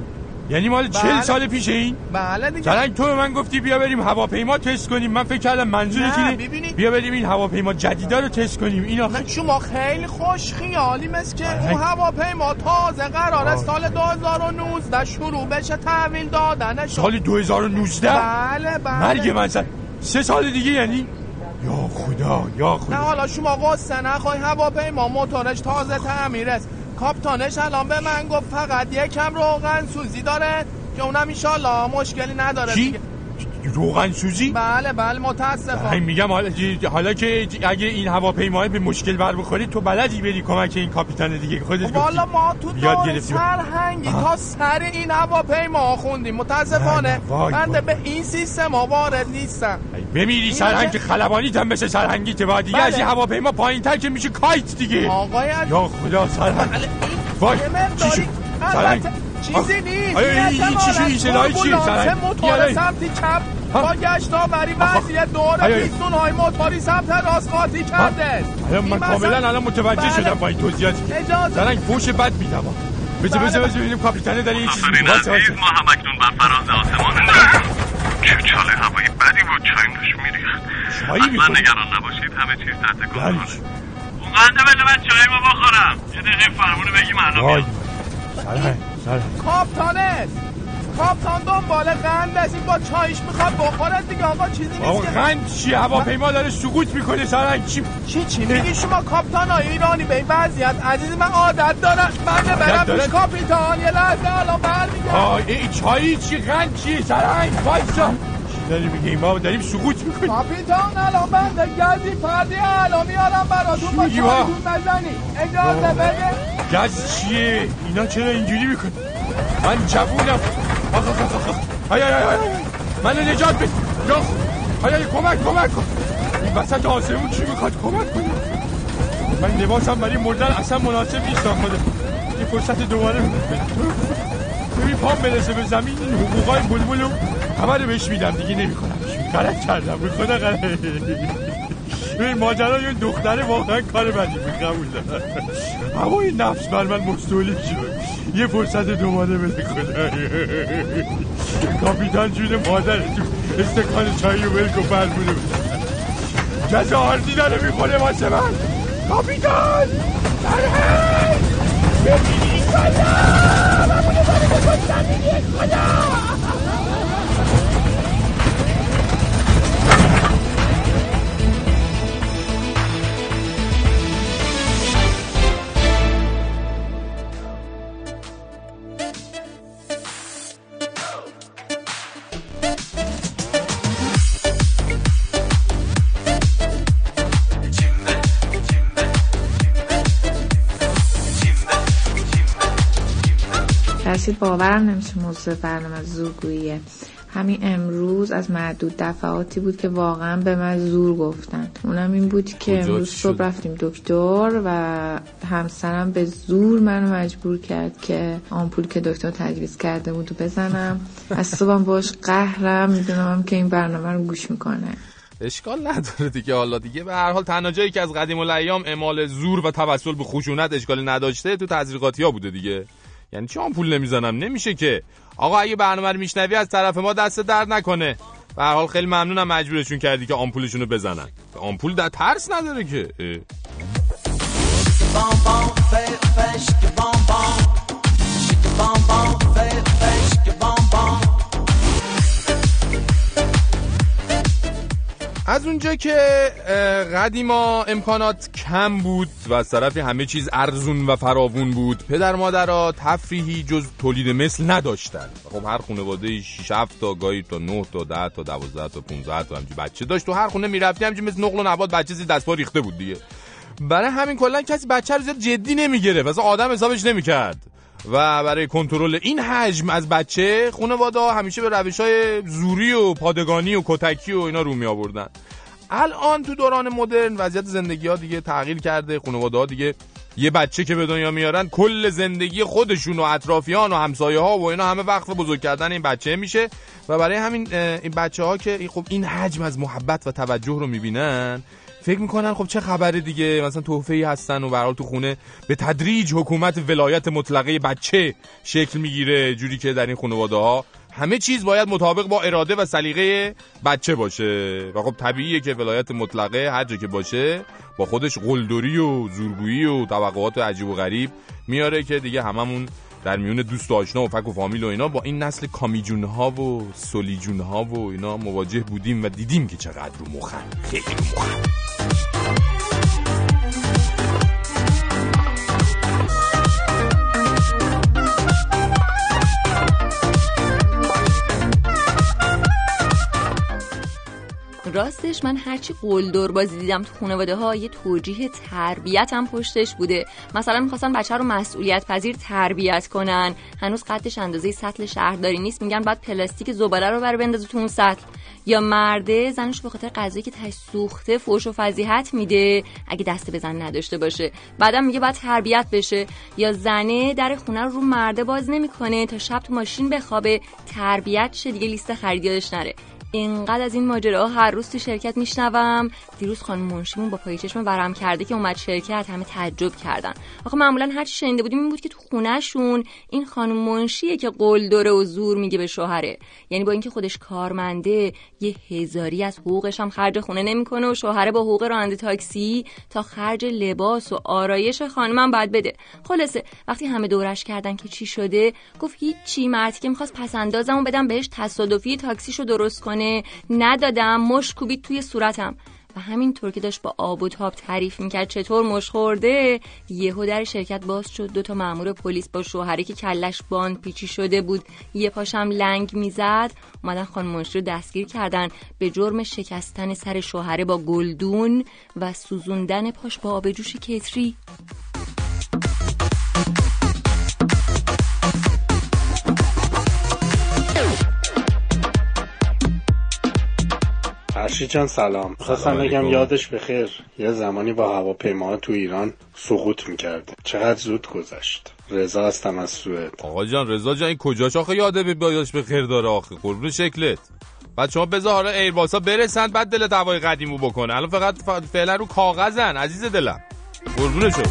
یعنی مال چهل بله. سال پیش این؟ بله دیگه. سرنگ تو به من گفتی بیا بریم هواپیما تست کنیم. من فکر کردم منظورت اینه بیا بریم این هواپیما جدیدا رو تست کنیم. اینا خ... شما خیلی خوش خیالی مثل که اون هواپیما تازه قرار سال 2019 شروع بشه تحویل دادنش. سال 2019 بله بله. مرگ من سه سال دیگه یعنی؟ یا خدا یا خدا. نه حالا شما قصه نخوای هواپیما موتورش تازه تعمیر است. کاپتانش الان به من گفت فقط یکم روغن سوزی داره که اونم ایشالله مشکلی نداره چی؟ روغن سوزی؟ بله بله متاسفم. میگم حالا, حالا که اگه این هواپیما به مشکل بر بخوری تو بلدی بری کمک این کاپیتان دیگه خودت والا ما تو دار سرهنگی تا سر این هواپیما خوندیم. متاسفانه. من به این سیستم وارد نیستم. بمیری سرهنگ که خلبانی تم بشه سرهنگی بعد دیگه بله. از این هواپیما پایین تر که میشه کایت دیگه. آقای یا خدا سرهنگ. بله وای سرهنگ. چیزی نیست. این چی این سلاحی چیه؟ سرهنگ. موتور سمتی چپ با گشت آوری وضعیت دور پیستون های موتوری سمت راست قاطی کرده من کاملا الان متوجه بله. شدم با این توضیحات سرهنگ فوش بد میدم. بذار بذار بذار ببینیم کاپیتانه داره یه چیزی میگه واسه واسه ما هم اکنون بر فراز آسمان چه چاله هوایی بدی بود چای توش میریخت. اصلا نگران نباشید همه چیز تحت کنترله. اونقدر بده من چای ما بخورم یه دقیقه فرمونه بگیم الان سرهنگ سرهنگ. کاپتانه کاپتان دنبال قند است. این با چایش می‌خواد بخوره دیگه. آقا چیزی نیست آقا قند چی؟ هواپیما داره سقوط می‌کنه سرنگ. چی چی چی میگی شما؟ کاپتان های ایرانی به این وضعیت. عزیز من عادت دارم من برم پیش کاپیتان. یه لحظه الان برمیگم آه این چایی چی؟ قند چی؟ سرنگ وایسا. داری میگه ما داریم سقوط می‌کنیم. کاپیتان الان بنده گزی فردی الان میارم براتون با چایتون بزنی اجازه بده گز چیه؟ اینا چرا اینجوری می‌کنه؟ من جوونم. های های های منو نجات بده. یا های کمک کمک. کن این وسط آسمون چی می‌خواد؟ کمک کنی من لباسم برای مردن اصلا مناسب نیست خدا یه فرصت دوباره ببین پام برسه به زمین این حقوقای بلبلو همه رو بهش میدم. دیگه نمی‌کنم غلط کردم. خدا غلط این ماجرا یه دختره واقعا کار بدی قبول اما این نفس بر من مستولی شد. یه فرصت دوباره بده خدا کاپیتان جون مادرتون استکان چایی و ولک و فرمونه بده جزا آردی داره می‌خوره واسه من. کاپیتان! برهن ببینی خدا! همونه داره بکن خدا! رسید باورم نمیشه موضوع برنامه زورگوییه همین امروز از معدود دفعاتی بود که واقعا به من زور گفتن اونم این بود که امروز صبح رفتیم دکتر و همسرم به زور منو مجبور کرد که آمپول که دکتر تجویز کرده بود و بزنم. از صبحم باش قهرم می‌دونم که این برنامه رو گوش می‌کنه. اشکال نداره دیگه. حالا دیگه به هر حال تنها جایی که از قدیم الایام اعمال زور و توسل به خشونت اشکال نداشته تو تزریقاتی ها بوده دیگه. یعنی چی پول نمی‌زنم؟ نمیشه که. آقا اگه برنامه رو میشنوی از طرف ما دست درد نکنه. هر حال خیلی ممنونم مجبورشون کردی که آمپولشون رو بزنن. آمپول در ترس نداره که. از اونجا که قدیما امکانات کم بود و از طرف همه چیز ارزون و فراوون بود پدر مادرها تفریحی جز تولید مثل نداشتن. خب هر خانواده 6 7 تا گاهی تا 9 تا 10 تا 12 تا 15 تا همچین بچه داشت تو هر خونه می‌رفتی همچین مثل نقل و نبات بچه زیر دستپا ریخته بود دیگه. برای همین کلا کسی بچه رو زیاد جدی نمی‌گرفت. مثلا آدم حسابش نمی‌کرد. و برای کنترل این حجم از بچه خانواده همیشه به روش های زوری و پادگانی و کتکی و اینا رو می آوردن. الان تو دوران مدرن وضعیت زندگی ها دیگه تغییر کرده خانواده ها دیگه یه بچه که به دنیا میارن کل زندگی خودشون و اطرافیان و همسایه ها و اینا همه وقت بزرگ کردن این بچه میشه. و برای همین این بچه ها که خب این حجم از محبت و توجه رو می‌بینن فکر می‌کنن خب چه خبره دیگه؟ مثلا تحفه ای هستن و برحال تو خونه به تدریج حکومت ولایت مطلقه بچه شکل می‌گیره جوری که در این خانواده ها همه چیز باید مطابق با اراده و سلیقه بچه باشه. و خب طبیعیه که ولایت مطلقه هر جا که باشه با خودش قلدری و زورگویی و توقعات عجیب و غریب میاره که دیگه هممون در میون دوست و آشنا و فک و فامیل و اینا با این نسل کامیجون ها و سولیجون ها و اینا مواجه بودیم و دیدیم که چقدر رو مخن خیلی مخن. راستش من هرچی قلدر بازی دیدم تو خانواده ها یه توجیه تربیت هم پشتش بوده. مثلا می‌خواستن بچه رو مسئولیت پذیر تربیت کنن. هنوز قدش اندازه سطل شهرداری نیست. میگن بعد پلاستیک زباله رو بر بندازه تو اون سطل. یا مرده زنش به خاطر غذایی که تش سوخته فوش و فضیحت میده. اگه دست به زن نداشته باشه. بعدم میگه باید تربیت بشه. یا زنه در خونه رو رو مرده باز نمی‌کنه تا شب تو ماشین بخوابه. تربیت شه دیگه لیست خریدیارش نره. اینقدر از این ماجراها هر روز تو شرکت میشنوم. دیروز خانم منشیمون با پای چشم ورم کرده که اومد شرکت همه تعجب کردن. آخه معمولا هر چی شنیده بودیم این بود که تو خونهشون این خانم منشیه که قول داره و زور میگه به شوهره. یعنی با اینکه خودش کارمنده یه هزاری از حقوقش هم خرج خونه نمی‌کنه و شوهره با حقوق راننده تاکسی تا خرج لباس و آرایش خانمم باید بده. خلاصه وقتی همه دورش کردن که چی شده گفت هیچی مردی که می‌خواست پسندازمو بدم بهش تصادفی تاکسیشو درست کنه. ندادم مش کوبید توی صورتم. و همینطور که داشت با آب و تاب تعریف می‌کرد چطور مش خورده یهو در شرکت باز شد. دو تا مامور پلیس با شوهری که کلش باند پیچی شده بود یه پاشم لنگ می‌زد. اومدن خانم منشی رو دستگیر کردن به جرم شکستن سر شوهره با گلدون و سوزوندن پاش با آب جوش کتری. فرشی جان سلام. خواستم بگم یادش بخیر یه زمانی با هواپیما تو ایران سقوط می‌کرده چقدر زود گذشت. رضا هستم از سوئد. آقا جان رضا جان این کجاش؟ آخه یاده به یادش به خیر داره آخه. قربون شکلت. بعد شما بذار حالا ایرباسا برسند بعد دل دوای قدیمو بکنه الان فقط فعلا رو کاغذن. عزیز دلم. قربونه شو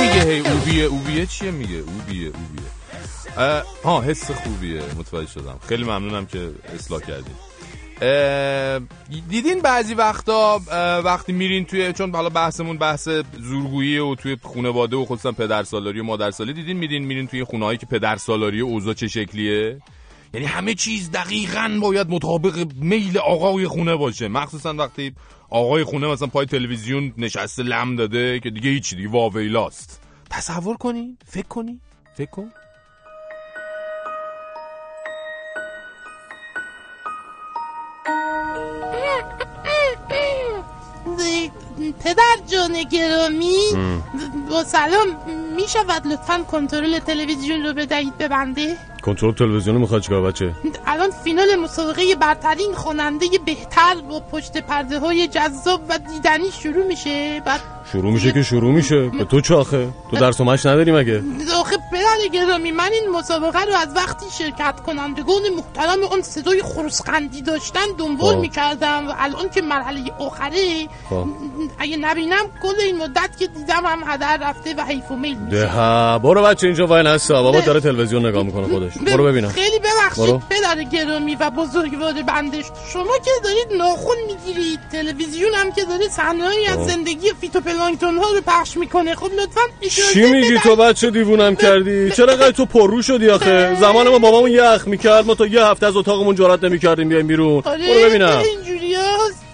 میگه هی اوبیه اوبیه چیه میگه؟ اوبیه اوبیه. ها حس خوبیه متوجه شدم. خیلی ممنونم که اصلاح کردین. دیدین بعضی وقتا وقتی میرین توی چون حالا بحثمون بحث زورگویی و توی خانواده و خصوصا پدر سالاری و مادر سالی دیدین میرین میرین توی خونه هایی که پدر سالاری اوضاع چه شکلیه؟ یعنی همه چیز دقیقا باید مطابق میل آقای خونه باشه. مخصوصا وقتی آقای خونه مثلا پای تلویزیون نشسته لم داده که دیگه هیچی دیگه واویلاست تصور کنی؟ فکر کنی؟ فکر کن. پدر جان گرامی با سلام می شود لطفا کنترل تلویزیون رو بدهید ببنده کنترل تلویزیون می‌خواد چیکار بچه؟ الان فینال مسابقه برترین خواننده بهتر با پشت پرده های جذاب و دیدنی شروع میشه. بعد شروع میشه که شروع میشه. به تو چه آخه؟ تو درس و مش نداری مگه؟ پدر گرامی من این مسابقه رو از وقتی شرکت کنندگان محترم اون صدای خرسقندی داشتن دنبال خب. می‌کردم و الان که مرحله آخره خب. اگه نبینم کل این مدت که دیدم هم هدر رفته و حیف و میل میشه. ده برو بچه اینجا وای نستا. بابا داره تلویزیون نگاه می‌کنه خودش. برو ببینم. خیلی ببخشید پدر گرامی و بزرگوار بندش. شما که دارید ناخون می‌گیرید تلویزیون هم که داره صحنه‌ای از خب. زندگی فیتو پلانکتون ها رو پخش می‌کنه. خب لطفا چی میگی تو بچه؟ دیوونم کردی؟ چرا قای تو پررو شدی آخه؟ زمان ما بابامون یخ می‌کرد ما تا یه هفته از اتاقمون جرات نمی‌کردیم بیایم بیرون. آره برو ببینم.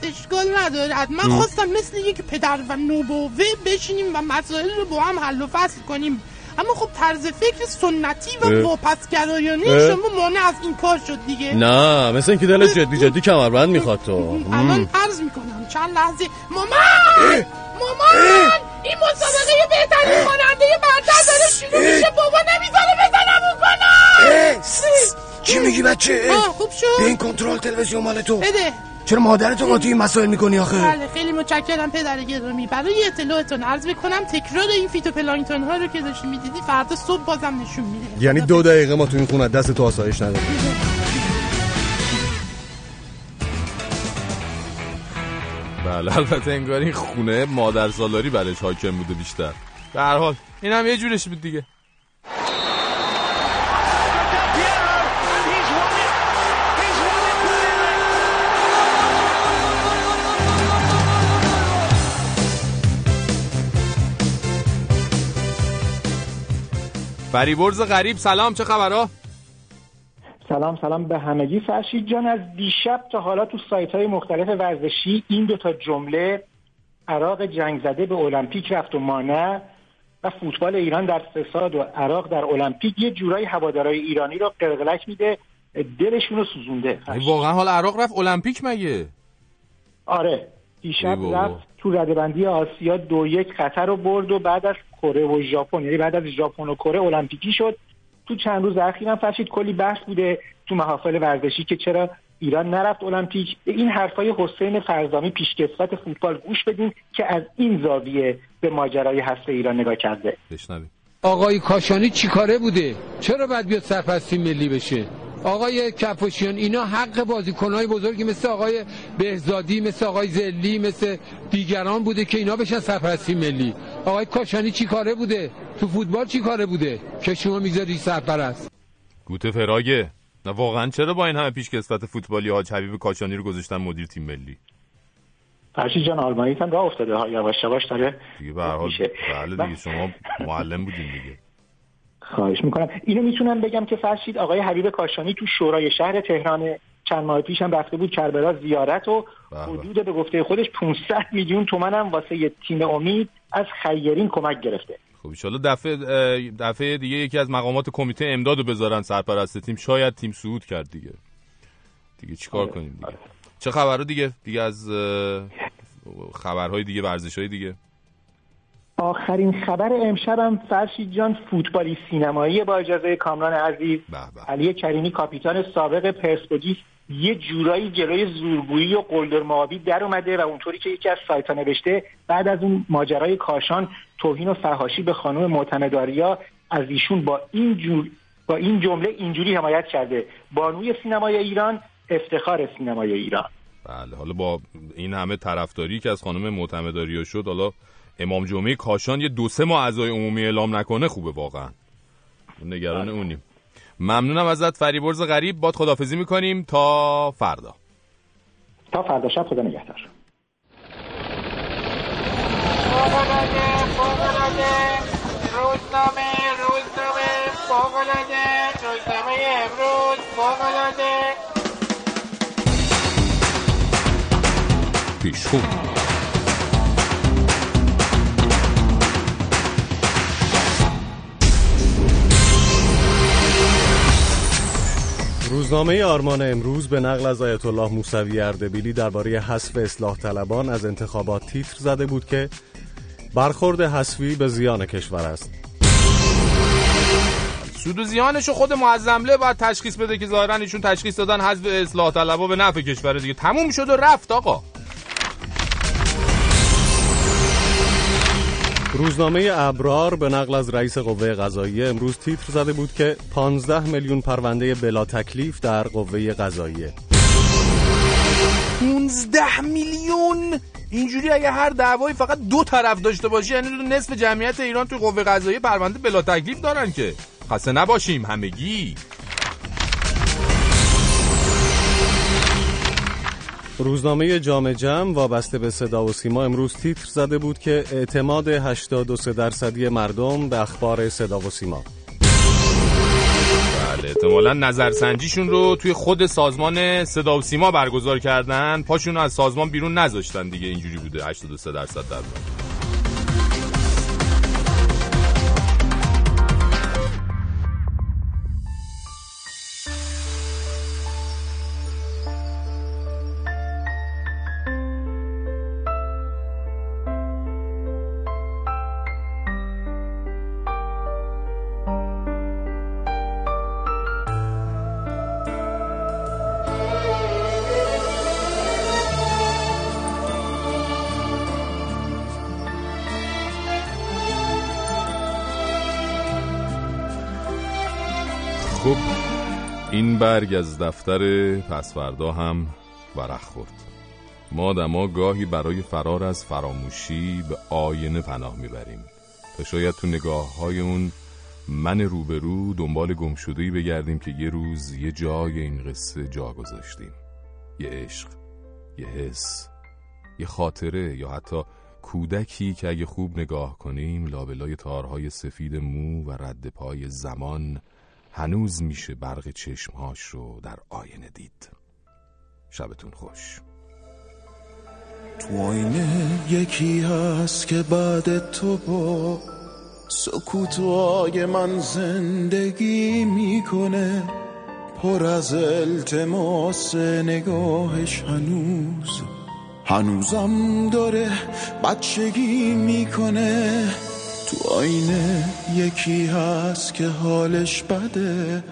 اشکال نداره. من خواستم مثل یک پدر و نوبوه بشینیم و مسائل رو با هم حل و فصل کنیم. اما خب طرز فکر سنتی و واپسگرایانه شما مانع از این کار شد دیگه. نه مثل اینکه دل جدی جدی کمربند می‌خواد تو. الان عرض می‌کنم چند لحظه. مامان! مامان! این مسابقه بهترین خواننده برتر داره شروع میشه. بابا نمی‌ذاره بزنم کنم چی میگی بچه؟ خوب شد. این کنترل تلویزیون مال تو. بده. چرا مادرتو با این مسائل می‌کنی آخه؟ بله خیلی متشکرم پدر گرامی. برای اطلاعتون عرض می‌کنم تکرار این فیتوپلانکتون ها رو که داشتی می‌دیدی فردا صبح بازم نشون میده. یعنی دو دقیقه ما تو این خونه دست تو آسایش نداریم. بله البته انگار این خونه مادر سالاری برش حاکم بوده بیشتر. به هر حال این هم یه جورش بود دیگه. فریبرز غریب سلام چه خبرها؟ سلام سلام به همگی. فرشید جان از دیشب تا حالا تو سایت های مختلف ورزشی این دوتا جمله عراق جنگ زده به المپیک رفت و مانع و فوتبال ایران در فساد و عراق در المپیک یه جورایی هوادارای ایرانی رو قلقلک میده دلشون رو سوزونده. واقعا حال عراق رفت المپیک مگه؟ آره دیشب رفت تو ردبندی آسیا دو یک قطر رو برد و بعد از کره و ژاپن یعنی بعد از ژاپن و کره المپیکی شد. تو چند روز اخیرم فرشید کلی بحث بوده تو محافل ورزشی که چرا ایران نرفت المپیک. به این حرفای حسین فرزامی پیشکسوت فوتبال گوش بدین که از این زاویه به ماجرای هسته ایران نگاه کرده. بشنویم. آقای کاشانی چیکاره بوده؟ چرا باید بیاد سرپرستی ملی بشه؟ آقای کفوشیان اینا حق بازیکنهای بزرگی مثل آقای بهزادی مثل آقای زلی مثل دیگران بوده که اینا بشن سرپرستی ملی. آقای کاشانی چی کاره بوده؟ تو فوتبال چی کاره بوده؟ که شما می‌ذاری سرپرست؟ گوته فراگه. نه واقعا چرا با این همه پیشکسوت فوتبالی حاج حبیب کاشانی رو گذاشتن مدیر تیم ملی؟ فرشی جان آلمانی هم راه افتاده. ها یواش یواش داره دیگه به حال بله دیگه شما معلم بودین دیگه. خواهش می‌کنم. اینو می‌تونم بگم که فرشید آقای حبیب کاشانی تو شورای شهر تهران چند ماه پیش هم رفته بود کربلا زیارت و بله. حدود به گفته خودش 500 میلیون تومن هم واسه یه تیم امید از خیرین کمک گرفته. خب ان دفعه دفعه دیگه یکی از مقامات کمیته امدادو بذارن سرپرست تیم. شاید تیم صعود کرد دیگه. دیگه چیکار آره. کنیم دیگه؟ چه خبرو دیگه؟ دیگه از خبرهای دیگه ورزشهای دیگه. آخرین خبر امشبم فرشید جان فوتبالی سینمایی با اجازه کامران عزیز. علی کریمی کاپیتان سابق پرسپولیس یه جورایی جلوی زورگویی و قلدر معابی در اومده و اونطوری که یکی از سایت نوشته بعد از اون ماجرای کاشان توهین و فهاشی به خانم معتمداریا از ایشون با این جور با این جمله اینجوری حمایت کرده. بانوی سینمای ایران افتخار سینمای ایران. بله حالا با این همه طرفداری که از خانم معتمداریا شد حالا امام جمعه کاشان یه دو سه ماه اعضای عمومی اعلام نکنه خوبه واقعا. نگران بله. اونیم. ممنونم ازت فریبرز غریب. باد خدافزی می‌کنیم. تا فردا. تا فردا شب خدا نگهدار. روزنامه روزنامه. فوقلاده روزنامه امروز. فوقلاده پیشخون. روزنامه آرمان امروز به نقل از آیت الله موسوی اردبیلی درباره حذف اصلاح طلبان از انتخابات تیتر زده بود که برخورد حذفی به زیان کشور است. سود و زیانشو خود معظمله باید تشخیص بده که ظاهرا ایشون تشخیص دادن حذف اصلاح طلبا به نفع کشور دیگه. تموم شد و رفت آقا. روزنامه ابرار به نقل از رئیس قوه قضاییه امروز تیتر زده بود که 15 میلیون پرونده بلا تکلیف در قوه قضاییه. 15 میلیون؟ اینجوری اگه هر دعوایی فقط دو طرف داشته باشه یعنی نصف جمعیت ایران تو قوه قضاییه پرونده بلا تکلیف دارن که. خسته نباشیم همگی. روزنامه جامع جمع وابسته به صدا و سیما امروز تیتر زده بود که اعتماد 83 درصدی مردم به اخبار صدا و سیما. بله احتمالا نظرسنجیشون رو توی خود سازمان صدا و سیما برگزار کردن. پاشون رو از سازمان بیرون نذاشتن دیگه اینجوری بوده 83 درصد در برگ از دفتر پسوردا هم ورق خورد. ما دما گاهی برای فرار از فراموشی به آینه پناه می‌بریم تا شاید تو نگاه های اون من روبرو دنبال گمشدهی بگردیم که یه روز یه جای این قصه جا گذاشتیم. یه عشق یه حس یه خاطره یا حتی کودکی که اگه خوب نگاه کنیم لابلای تارهای سفید مو و رد پای زمان هنوز میشه برق چشمهاش رو در آینه دید. شبتون خوش. تو آینه یکی هست که بعد تو با سکوتای من زندگی می‌کنه. پر از التماس نگاهش هنوز. هنوزم داره بچگی می‌کنه. تو آینه یکی هست که حالش بده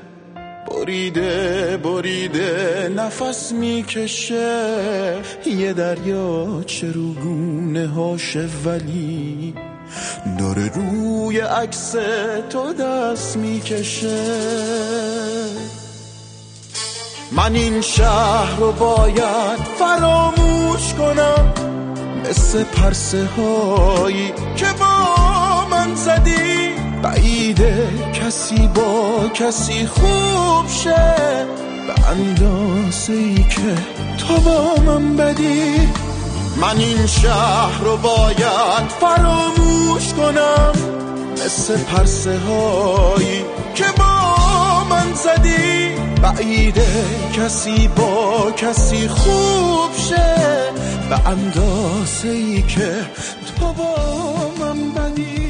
بریده بریده نفس می‌کشه. یه دریا چروگونه هاشه ولی داره روی عکس تو دست می‌کشه. من این شهر رو باید فراموش کنم مثل پرسه هایی که با من زدی؟ بعیده کسی با کسی خوب شه. به اندازه ای که تو با من بدی. من این شهر رو باید فراموش کنم. مثل پرسه هایی که با من زدی. بعیده کسی با کسی خوب شه. به اندازه ای که تو با من بدی.